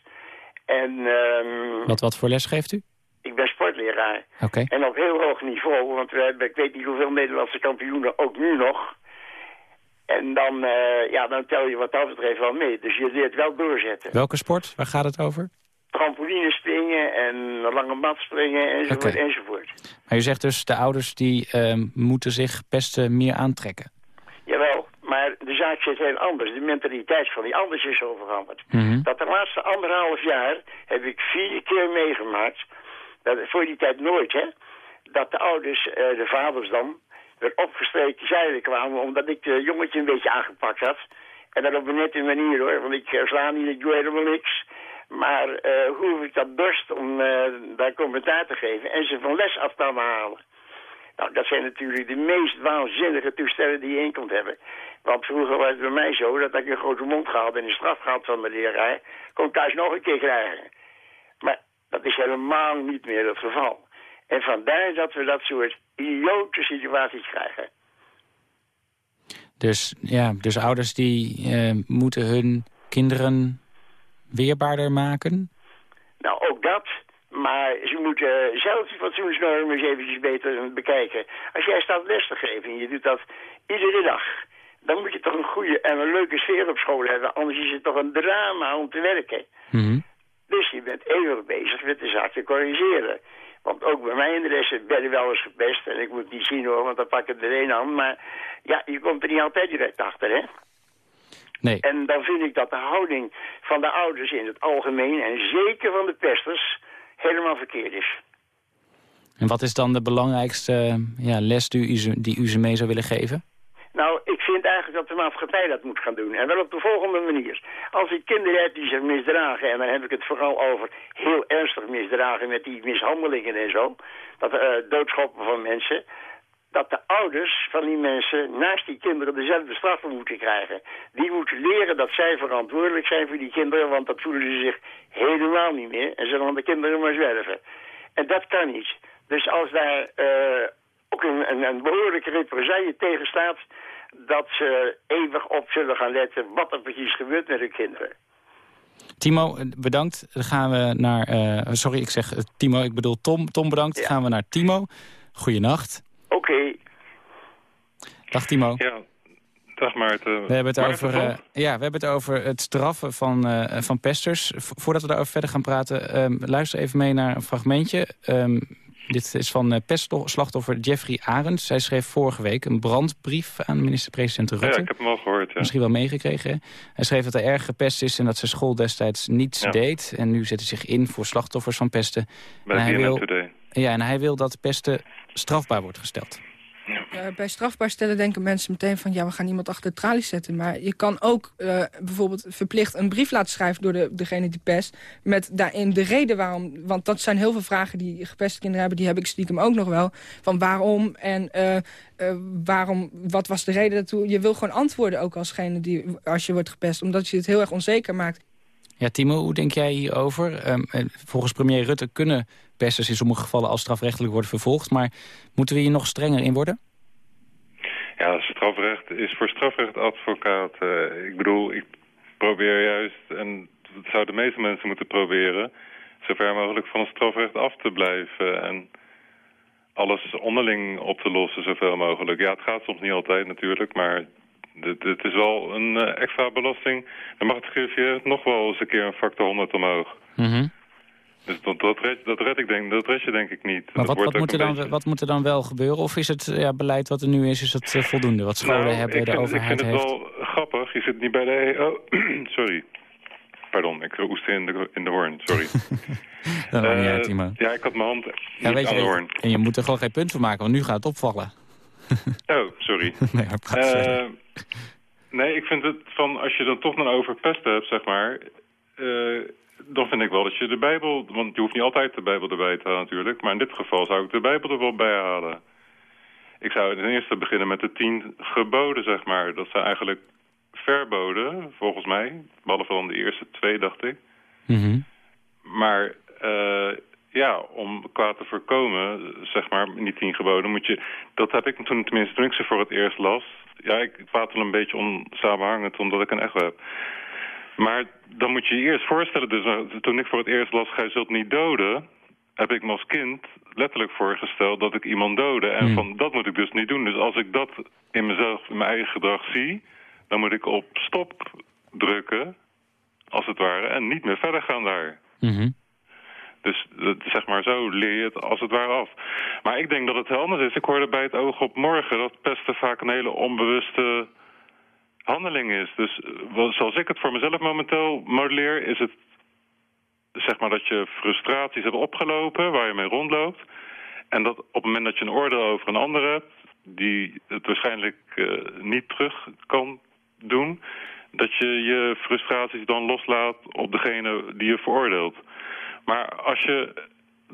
En, um, wat, wat voor les geeft u? Ik ben sportleraar. Okay. En op heel hoog niveau, want we hebben, ik weet niet hoeveel Nederlandse kampioenen, ook nu nog... En dan, uh, ja, dan tel je wat dat betreft wel mee. Dus je leert wel doorzetten. Welke sport? Waar gaat het over? Trampoline springen en lange mat springen enzovoort okay. enzovoort. Maar u zegt dus de ouders die uh, moeten zich pesten meer aantrekken. Jawel, maar de zaak zit heel anders. De mentaliteit van die ouders is zo veranderd. Mm -hmm. Dat de laatste anderhalf jaar heb ik vier keer meegemaakt. Dat, voor die tijd nooit, hè. Dat de ouders, uh, de vaders dan, weer opgestreken zeilen kwamen... omdat ik de jongetje een beetje aangepakt had. En dat op een nette manier, hoor. Want ik uh, sla niet, ik doe helemaal niks. Maar uh, hoe hoef ik dat dorst om daar commentaar te geven... en ze van les af te halen. Nou, dat zijn natuurlijk de meest waanzinnige toestellen die je in kunt hebben. Want vroeger was het bij mij zo dat ik een grote mond gehad... en een straf gehad van de leraar... kon ik thuis nog een keer krijgen. Dat is helemaal niet meer het geval. En vandaar dat we dat soort idiote situaties krijgen. Dus, ja, dus ouders die uh, moeten hun kinderen weerbaarder maken? Nou, ook dat. Maar ze moeten zelf die fatsoensnormen eens eventjes beter bekijken. Als jij staat les te geven en je doet dat iedere dag... dan moet je toch een goede en een leuke sfeer op school hebben. Anders is het toch een drama om te werken. Mm -hmm. Dus je bent eeuwig bezig met de zaak te corrigeren. Want ook bij mij in de lessen werden wel eens gepest. En ik moet niet zien hoor, want dan pak ik er een aan. Maar ja, je komt er niet altijd direct achter, hè? Nee. En dan vind ik dat de houding van de ouders in het algemeen... en zeker van de pesters, helemaal verkeerd is. En wat is dan de belangrijkste ja, les die u, ze, die u ze mee zou willen geven? Nou, ik vind eigenlijk dat de maatschappij dat moet gaan doen. En wel op de volgende manier. Als ik kinderen die zich misdragen... en dan heb ik het vooral over heel ernstig misdragen... met die mishandelingen en zo... dat uh, doodschoppen van mensen... dat de ouders van die mensen naast die kinderen dezelfde straffen moeten krijgen. Die moeten leren dat zij verantwoordelijk zijn voor die kinderen... want dat voelen ze zich helemaal niet meer. En zullen de kinderen maar zwerven. En dat kan niet. Dus als daar eh, ook een, een, een behoorlijke represaille tegen staat... dat ze eeuwig op zullen gaan letten wat er precies gebeurt met hun kinderen. Timo, bedankt. Dan gaan we naar... eh, sorry, ik zeg eh, Timo, ik bedoel Tom. Tom, bedankt. Dan gaan we naar Timo. Goeienacht. Oké. Dag Timo. Ja, dag Maarten. We hebben het, Maarten over, eh, ja, we hebben het over het straffen van, eh, van pesters. V- voordat we daarover verder gaan praten, ehm, luister even mee naar een fragmentje. Ehm, dit is van eh, pestslachtoffer Jeffrey Arends. Zij schreef vorige week een brandbrief aan minister-president ja, Rutte. ik heb hem al gehoord. Ja. Misschien wel meegekregen. hè? Hij schreef dat hij erg gepest is en dat zijn school destijds niets Ja. deed. En nu zet hij zich in voor slachtoffers van pesten. Bij en hij wil-. Ja, en hij wil dat pesten strafbaar wordt gesteld. Ja, bij strafbaar stellen denken mensen meteen van... ja, we gaan iemand achter de tralies zetten. Maar je kan ook eh, bijvoorbeeld verplicht een brief laten schrijven... door de, degene die pest, met daarin de reden waarom... want dat zijn heel veel vragen die gepeste kinderen hebben... die heb ik stiekem ook nog wel. Van waarom en eh, eh, waarom, wat was de reden daartoe? Je wil gewoon antwoorden ook alsgene die, als je wordt gepest... omdat je het heel erg onzeker maakt. Ja, Timo, hoe denk jij hierover? Ehm, eh, volgens premier Rutte kunnen pesters in sommige gevallen als strafrechtelijk worden vervolgd. Maar moeten we hier nog strenger in worden? Ja, strafrecht is voor strafrechtadvocaat. eh, ik bedoel, ik probeer juist, en dat zouden de meeste mensen moeten proberen... zo ver mogelijk van het strafrecht af te blijven en alles onderling op te lossen zoveel mogelijk. Ja, het gaat soms niet altijd natuurlijk, maar het, is wel een eh, extra belasting. Dan mag het nog wel eens een keer een factor 100 omhoog. Mhm. Dus dat, dat, red, dat red ik denk, dat red je denk ik niet. Maar wat, moet er een dan, beetje- wat moet er dan wel gebeuren? Of is het ja, beleid wat er nu is, is dat eh, voldoende? Wat scholen Nou, hebben, ik de vind, overheid ik vind heeft? het wel grappig. Je zit niet bij de EO. [CLEARS THROAT] sorry. Pardon, ik oeste in de, in de hoorn. Sorry. [LAUGHS] Dat maakt niet Eh, uit, Timo. ja, ik had mijn hand Ja, weet aan de je, hoorn. en je moet er gewoon geen punt van maken, want nu gaat het opvallen. [LAUGHS] Oh, sorry. [LAUGHS] nee. Eh, nee, ik vind het van als je dan toch dan over pesten hebt, zeg maar. eh, dan vind ik wel dat je de Bijbel. Want je hoeft niet altijd de Bijbel erbij te halen, natuurlijk. Maar in dit geval zou ik de Bijbel er wel bij halen. Ik zou ten eerste beginnen met de tien geboden, zeg maar. Dat zijn eigenlijk verboden, volgens mij. Behalve dan de eerste twee, dacht ik. Mhm. Maar eh, ja, om kwaad te voorkomen, zeg maar, in die tien geboden moet je... Dat heb ik toen, tenminste toen ik ze voor het eerst las... Ja, ik praat wel een beetje onsamenhangend, omdat ik een echo heb. Maar dan moet je je eerst voorstellen, dus eh, toen ik voor het eerst las... Gij zult niet doden, heb ik me als kind letterlijk voorgesteld dat ik iemand dode. En Hmm. van, dat moet ik dus niet doen. Dus als ik dat in mezelf, in mijn eigen gedrag zie... dan moet ik op stop drukken, als het ware, en niet meer verder gaan daar. Mhm. Dus dat- zeg maar zo leer je het als het ware af. Maar ik denk dat het heel anders is. Ik hoorde bij het oog op morgen dat pesten vaak een hele onbewuste handeling is. Dus eh, zoals ik het voor mezelf momenteel modelleer... is het zeg maar dat je frustraties hebt opgelopen waar je mee rondloopt. En dat op het moment dat je een oordeel over een ander hebt... die het waarschijnlijk eh, niet terug kan doen... dat je je frustraties dan loslaat op degene die je veroordeelt. Maar als je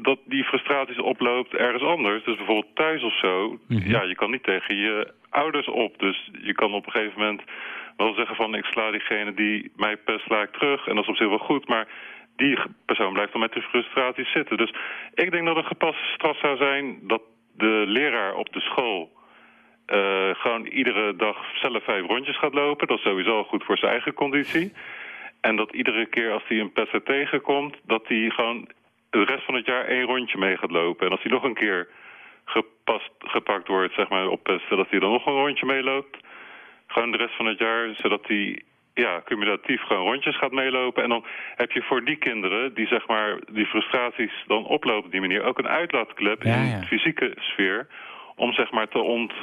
dat die frustraties oploopt ergens anders, dus bijvoorbeeld thuis of zo, ja, je kan niet tegen je ouders op. Dus je kan op een gegeven moment wel zeggen van ik sla diegene die mij pest, sla ik terug. En dat is op zich wel goed, maar die persoon blijft dan met die frustraties zitten. Dus ik denk dat een gepaste straf zou zijn dat de leraar op de school eh, gewoon iedere dag zelf vijf rondjes gaat lopen. Dat is sowieso goed voor zijn eigen conditie. En dat iedere keer als hij een pester tegenkomt, dat hij gewoon de rest van het jaar één rondje mee gaat lopen. En als hij nog een keer gepast, gepakt wordt, zeg maar, op pesten, dat hij dan nog een rondje meeloopt. Gewoon de rest van het jaar, zodat hij ja, cumulatief gewoon rondjes gaat meelopen. En dan heb je voor die kinderen, die zeg maar die frustraties dan oplopen op die manier, ook een uitlaatklep Ja, in de fysieke sfeer. Om zeg maar te ont...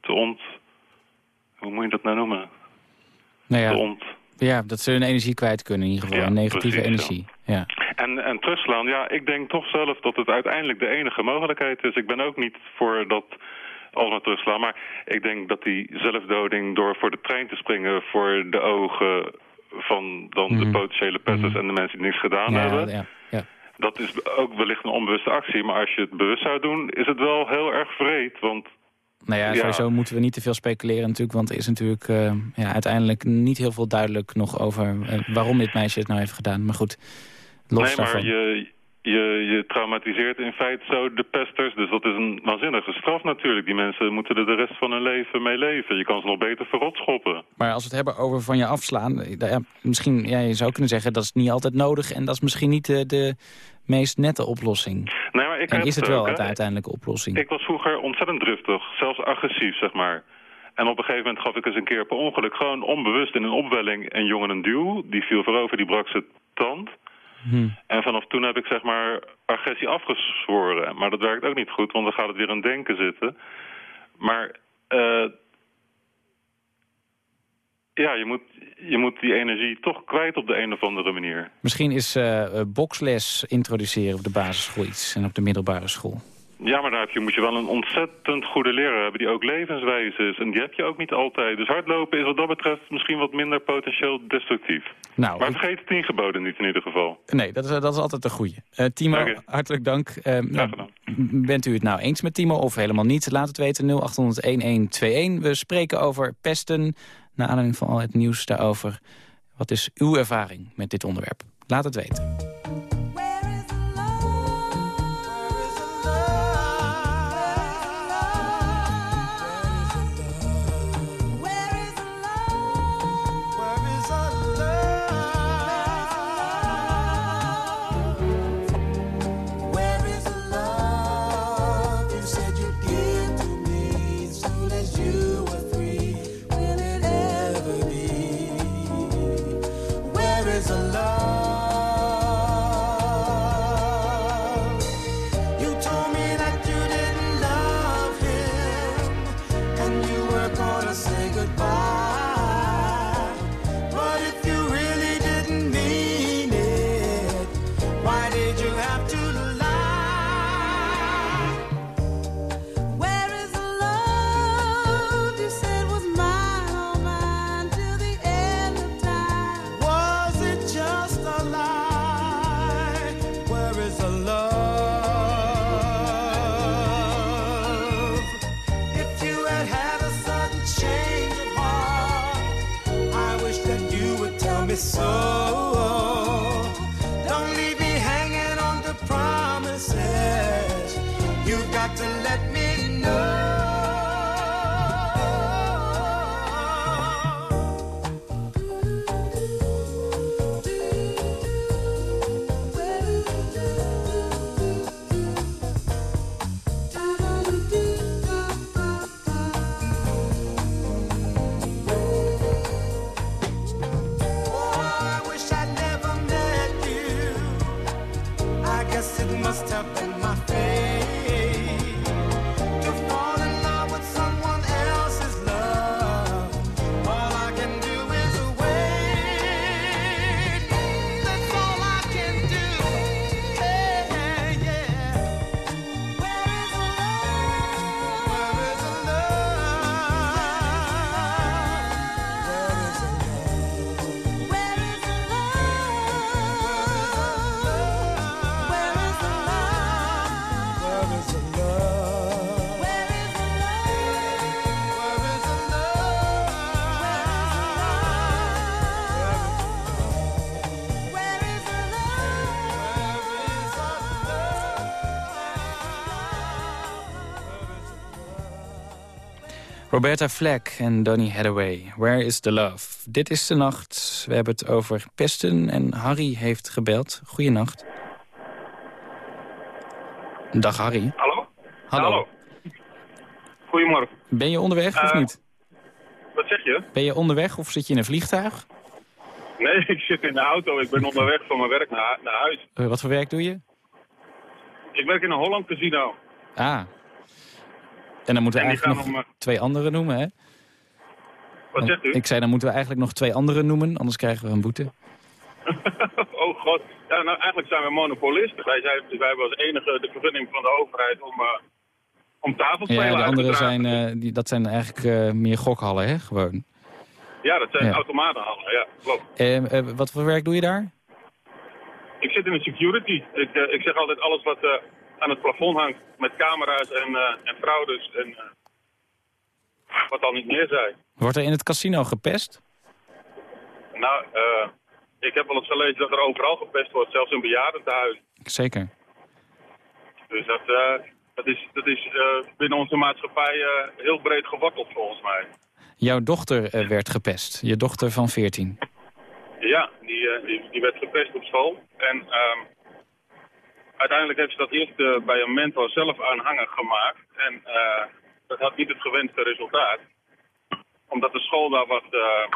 Te ont hoe moet je dat nou noemen? Nou Te ja, ont... ja, dat ze hun energie kwijt kunnen in ieder geval. Ja, negatieve precies, energie. Ja. En, en terugslaan, ja, ik denk toch zelf dat het uiteindelijk de enige mogelijkheid is. Ik ben ook niet voor dat alsmaar terugslaan. Maar ik denk dat die zelfdoding door voor de trein te springen... voor de ogen van dan de potentiële petters en de mensen die niks gedaan Ja, hebben... ja, ja. Dat is ook wellicht een onbewuste actie. Maar als je het bewust zou doen, is het wel heel erg vreed. Want Nou ja, Ja. sowieso moeten we niet te veel speculeren natuurlijk. Want er is natuurlijk eh, ja, uiteindelijk niet heel veel duidelijk nog over... eh, waarom dit meisje het nou heeft gedaan. Maar goed, los nee, maar daarvan. je, je, je traumatiseert in feite zo de pesters. Dus dat is een waanzinnige straf natuurlijk. Die mensen moeten er de rest van hun leven mee leven. Je kan ze nog beter verrot schoppen. Maar als we het hebben over van je afslaan... eh, ja, misschien, ja, je zou kunnen zeggen dat is niet altijd nodig... en dat is misschien niet de, de meest nette oplossing. Nee, maar ik en heb is het wel ook, de uiteindelijke oplossing? Ik was vroeger ontzettend driftig, zelfs agressief, zeg maar. En op een gegeven moment gaf ik eens een keer per ongeluk... gewoon onbewust in een opwelling een jongen een duw. Die viel voorover, die brak zijn tand. Hm. En vanaf toen heb ik zeg maar agressie afgezworen. Maar dat werkt ook niet goed, want dan gaat het weer aan denken zitten. Maar eh, ja, je moet, je moet die energie toch kwijt op de een of andere manier. Misschien is eh, boksles introduceren op de basisschool iets en op de middelbare school. Ja, maar daar heb je, moet je wel een ontzettend goede leraar hebben die ook levenswijs is. En die heb je ook niet altijd. Dus hardlopen is wat dat betreft misschien wat minder potentieel destructief. Nou, maar vergeet het tien geboden niet in ieder geval. Nee, dat is, dat is altijd een goeie. Eh, Timo, hartelijk dank. Eh, nou, bent u het nou eens met Timo of helemaal niet? Laat het weten 0800-1121. We spreken over pesten. Naar aanleiding van al het nieuws daarover. Wat is uw ervaring met dit onderwerp? Laat het weten. Roberta Fleck en Donny Hathaway. Where is the love? Dit is de nacht. We hebben het over pesten en Harry heeft gebeld. Goeienacht. Dag Harry. Hallo? Hallo. Hallo. Goedemorgen. Ben je onderweg of Eh, niet? Wat zeg je? Ben je onderweg of zit je in een vliegtuig? Nee, [LAUGHS] ik zit in de auto. Ik ben onderweg van mijn werk naar, naar huis. Eh, wat voor werk doe je? Ik werk in een Holland casino. Ah. En dan moeten we En eigenlijk nog om, twee andere noemen, hè? Wat zegt u? Ik zei, dan moeten we eigenlijk nog twee andere noemen, anders krijgen we een boete. [LAUGHS] oh god. Ja, nou, eigenlijk zijn we monopolisten. Wij, zijn, wij hebben als enige de vergunning van de overheid om, eh om tafelspelen Ja, de andere zijn, eh, die, dat zijn eigenlijk eh, meer gokhallen, hè? Gewoon. Ja, dat zijn Ja. automatenhallen. Ja, klopt. Eh, eh, wat voor werk doe je daar? Ik zit in de security. Ik, eh, ik zeg altijd alles wat eh, aan het plafond hangt. Met camera's en, eh, en fraudes en eh, wat al niet meer zijn. Wordt er in het casino gepest? Nou, eh, ik heb wel eens gelezen dat er overal gepest wordt, zelfs in bejaardentehuizen. Zeker. Dus dat, dat is, dat is binnen onze maatschappij heel breed geworteld volgens mij. Jouw dochter werd gepest. Je dochter van 14. Ja, die, die, die werd gepest op school. En ehm, uiteindelijk heeft ze dat eerst eh, bij een mentor zelf aanhangig gemaakt. En eh, dat had niet het gewenste resultaat. Omdat de school daar wat... eh,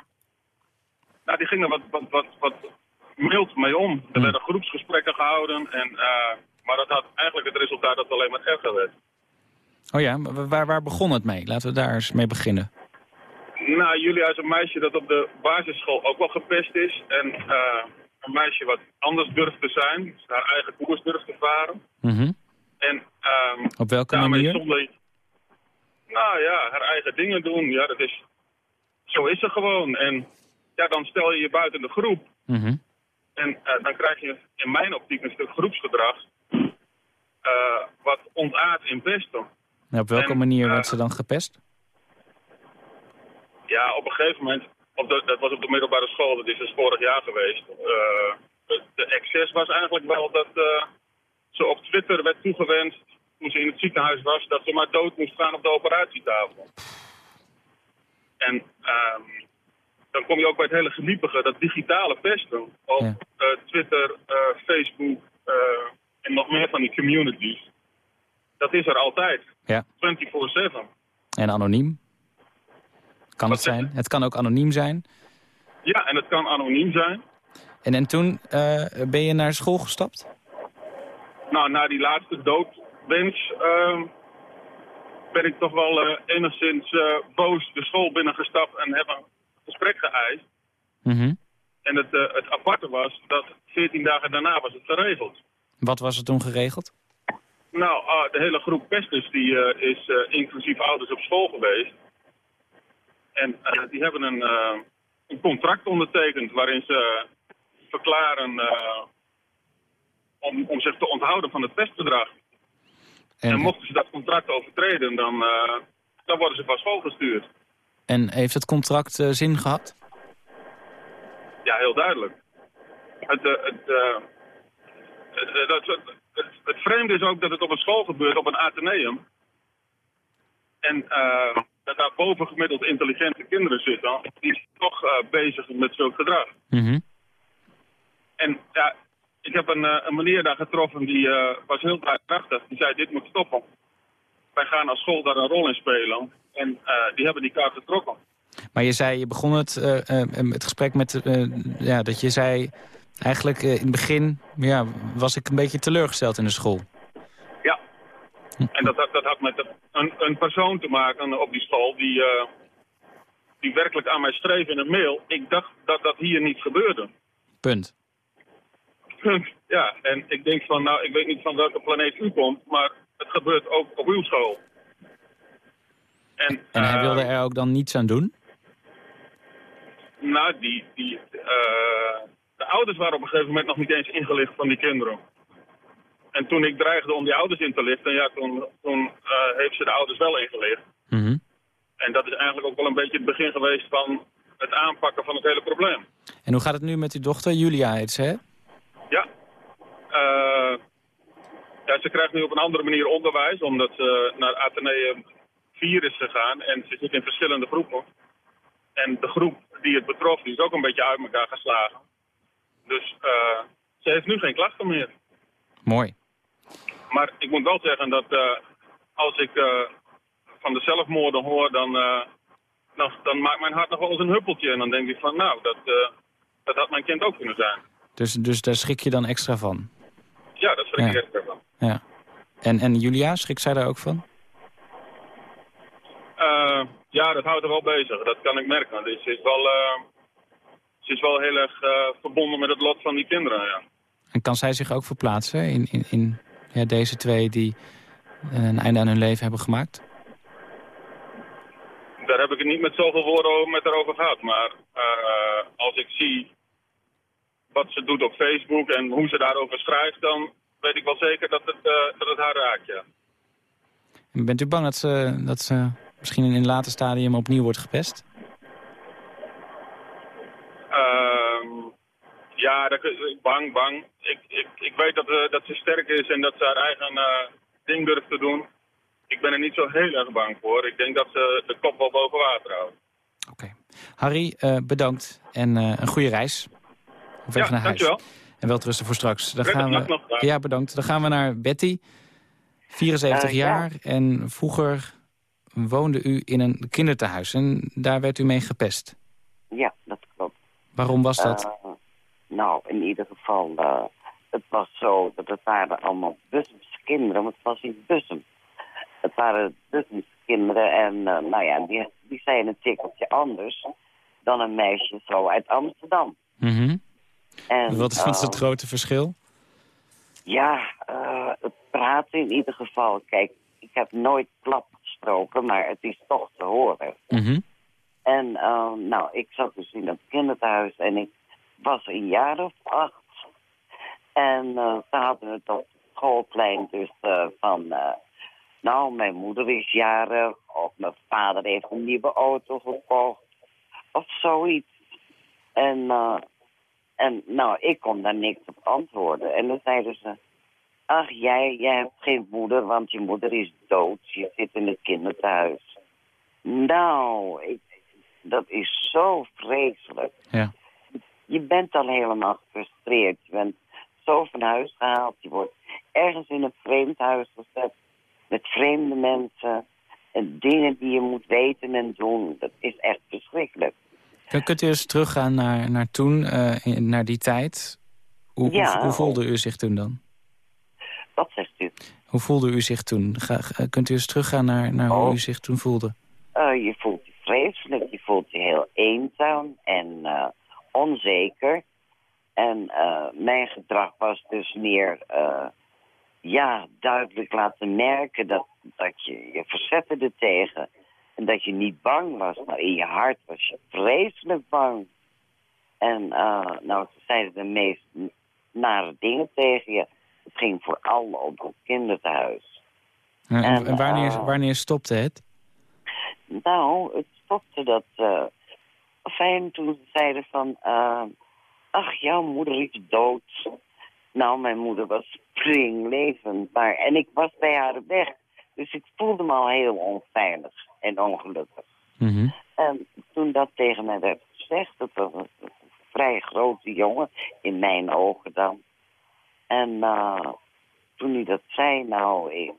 nou, die ging er wat, wat, wat, wat mild mee om. Er werden groepsgesprekken gehouden. En, maar dat had eigenlijk het resultaat dat het alleen maar erger werd. Oh ja, waar, waar begon het mee? Laten we daar eens mee beginnen. Nou, Julia is een meisje dat op de basisschool ook wel gepest is. En eh, een meisje wat anders durft te zijn. Dus haar eigen koers durft te varen. Mhm. En ehm, Op welke manier? zonder... Nou ja, haar eigen dingen doen. Ja, dat is... Zo is ze gewoon. En ja, dan stel je je buiten de groep. Mhm. En eh, dan krijg je in mijn optiek een stuk groepsgedrag. eh, wat ontaart in pesten. En op welke En, manier eh, werd ze dan gepest? Ja, op een gegeven moment, op de, dat was op de middelbare school, dat is dus vorig jaar geweest. eh, de, excess was eigenlijk wel dat eh, ze op Twitter werd toegewenst, toen ze in het ziekenhuis was, dat ze maar dood moest gaan op de operatietafel. En ehm, dan kom je ook bij het hele geniepige, dat digitale pesten op Ja. eh, Twitter, Facebook en nog meer van die communities. Dat is er altijd, Ja. 24-7. En anoniem? Kan het zijn? Het kan ook anoniem zijn. Ja, en het kan anoniem zijn. En, en toen eh, ben je naar school gestapt? Nou, na die laatste doodwens ehm, ben ik toch wel eh, enigszins eh, boos de school binnengestapt en heb een gesprek geëist. Mhm. En het, het aparte was dat 14 dagen daarna was het geregeld. Wat was er toen geregeld? Nou, ah, de hele groep pesters die, is inclusief ouders op school geweest. En eh, die hebben een, eh, een contract ondertekend waarin ze verklaren eh, om, om zich te onthouden van het pestbedrag. En, En, mochten ze dat contract overtreden, dan, dan worden ze van school gestuurd. en heeft het contract zin gehad? Ja, heel duidelijk. Het, het, het, het, het, vreemde is ook dat het op een school gebeurt, op een ateneum. En eh, dat daar bovengemiddeld intelligente kinderen zitten, die zijn toch eh, bezig met zulk gedrag. Mhm. En ja, ik heb een, eh, een meneer daar getroffen die eh, was heel krachtig. Die zei, dit moet stoppen. Wij gaan als school daar een rol in spelen. En die hebben die kaart getrokken. Maar je zei, je begon het, het gesprek met ja, dat je zei... Eigenlijk in het begin ja, was ik een beetje teleurgesteld in de school. [LAUGHS] En dat, had- dat had met een, een persoon te maken op die school die, eh, die werkelijk aan mij schreef in een mail. Ik dacht dat dat hier niet gebeurde. Punt. ja, en ik denk van, nou, ik weet niet van welke planeet u komt, maar het gebeurt ook op uw school. En, En hij eh, wilde er ook dan niets aan doen? Nou, die, die, eh, de ouders waren op een gegeven moment nog niet eens ingelicht van die kinderen. En toen ik dreigde om die ouders in te lichten, ja, toen, toen eh, heeft ze de ouders wel ingelicht. Mhm. En dat is eigenlijk ook wel een beetje het begin geweest van het aanpakken van het hele probleem. En hoe gaat het nu met uw dochter? Julia heet ze, hè? Ja. Eh, ja, ze krijgt nu op een andere manier onderwijs, omdat ze naar Atheneum 4 is gegaan en ze zit in verschillende groepen. En de groep die het betrof, die is ook een beetje uit elkaar geslagen. Dus eh, ze heeft nu geen klachten meer. Mooi. Maar ik moet wel zeggen dat eh, als ik eh, van de zelfmoorden hoor, dan, eh, dan, dan maakt mijn hart nog wel eens een huppeltje. En dan denk ik van, nou, dat, dat had mijn kind ook kunnen zijn. Dus, dus daar schrik je dan extra van? Ja, dat schrik ik Ja. echt ervan. Ja. En, en Julia, schrikt zij daar ook van? Ja, dat houdt er wel bezig. Dat kan ik merken. Dus ze is wel, ze is wel heel erg verbonden met het lot van die kinderen, ja. En kan zij zich ook verplaatsen in, in, in ja, deze twee die eh, een einde aan hun leven hebben gemaakt? Daar heb ik het niet met zoveel woorden over- met haar over gehad. Maar eh, als ik zie wat ze doet op Facebook en hoe ze daarover schrijft... dan weet ik wel zeker dat het, eh, dat het haar raakt, ja. En bent u bang dat ze, dat ze misschien in een later stadium opnieuw wordt gepest? Ehm, Ja, dat, bang, bang. Ik, ik, ik weet dat, eh, dat ze sterk is en dat ze haar eigen eh, ding durft te doen. Ik ben er niet zo heel erg bang voor. Ik denk dat ze de kop wel boven water houdt. Harry, eh, bedankt en eh, een goede reis. Of Ja, even naar huis. dankjewel. En wel rusten voor straks. Dan gaan we... nog. Ja, bedankt. Dan gaan we naar Betty, 74 Eh, ja. jaar. En vroeger woonde u in een kinderthuis. En daar werd u mee gepest. Ja, dat klopt. Waarom was dat? Nou, in ieder geval, eh, het was zo dat het waren allemaal Bussums kinderen, want het was in Bussum. Het waren Bussums kinderen en eh, nou ja, die, die zijn een tikkeltje anders dan een meisje zo uit Amsterdam. Mhm. En, Wat is wat is eh, het grote verschil? Ja, het praten in ieder geval. Kijk, ik heb nooit plat gesproken, maar het is toch te horen. Mhm. En nou, ik zat dus in dat kinderthuis en ik was een jaar of acht. En ze hadden het op het schoolplein dus eh, van... eh, nou, mijn moeder is jarig of mijn vader heeft een nieuwe auto gekocht of zoiets. En, en nou, ik kon daar niks op antwoorden. En dan zeiden ze... Ach, jij, jij hebt geen moeder, want je moeder is dood. Je zit in het kinderthuis. Nou, dat is zo vreselijk. Ja. Je bent al helemaal gefrustreerd. Je bent zo van huis gehaald. Je wordt ergens in een vreemd huis gezet. Met vreemde mensen. En dingen die je moet weten en doen. Dat is echt verschrikkelijk. Kun- Kunt u eens teruggaan naar, naar toen, eh, naar die tijd? Hoe, Ja. hoe, hoe voelde u zich toen dan? Wat zegt u? Hoe voelde u zich toen? Ga, ga- kunt u eens teruggaan naar, naar hoe Oh. u zich toen voelde? Eh, je voelt je vreselijk. Je voelt je heel eenzaam en eh, onzeker. En eh, mijn gedrag was dus meer... eh, ja, duidelijk laten merken dat, dat je je verzette er tegen. En dat je niet bang was, maar in je hart was je vreselijk bang. En eh, nou, ze zeiden de meest nare dingen tegen je. Het ging vooral om het kinderthuis. En, En, wanneer, wanneer stopte het? Nou, het stopte dat... fijn toen ze zeiden van... eh, ach, jouw moeder is dood. Nou, mijn moeder was springlevend. Maar, en ik was bij haar weg. Dus ik voelde me al heel onveilig en ongelukkig. Mhm. En toen dat tegen mij werd gezegd... dat was een, een vrij grote jongen, in mijn ogen dan. En eh, toen hij dat zei, nou... Ik,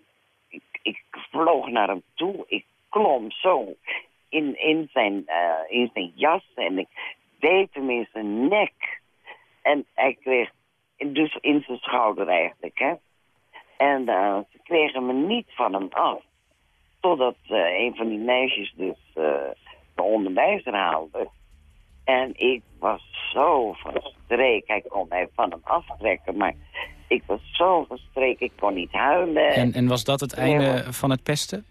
ik, ik vloog naar hem toe. Ik klom zo in, in, zijn, eh, in zijn jas en ik deed hem in zijn nek. En hij kreeg, dus in zijn schouder eigenlijk, hè. En eh, ze kregen me niet van hem af. Totdat eh, een van die meisjes dus de onderwijzer haalde. En ik was zo van streek. Hij kon mij van hem aftrekken, maar ik was zo van streek. Ik kon niet huilen. En, en was dat het einde van het pesten?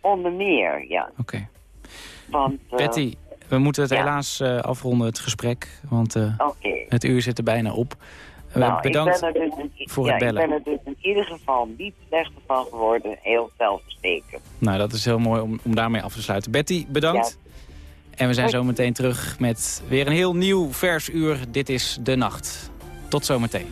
Onder meer, ja. Oké. Want, eh, Betty, we moeten het ja. helaas eh, afronden, het gesprek. Want eh, het uur zit er bijna op. Nou, bedankt ik ben er dus voor ja, het bellen. Ik ben er dus in ieder geval niet slechter van geworden. Heel zelfverzekerd. Nou, dat is heel mooi om, om daarmee af te sluiten. Betty, bedankt. En we zijn zo meteen terug met weer een heel nieuw vers uur. Dit is De Nacht. Tot zometeen.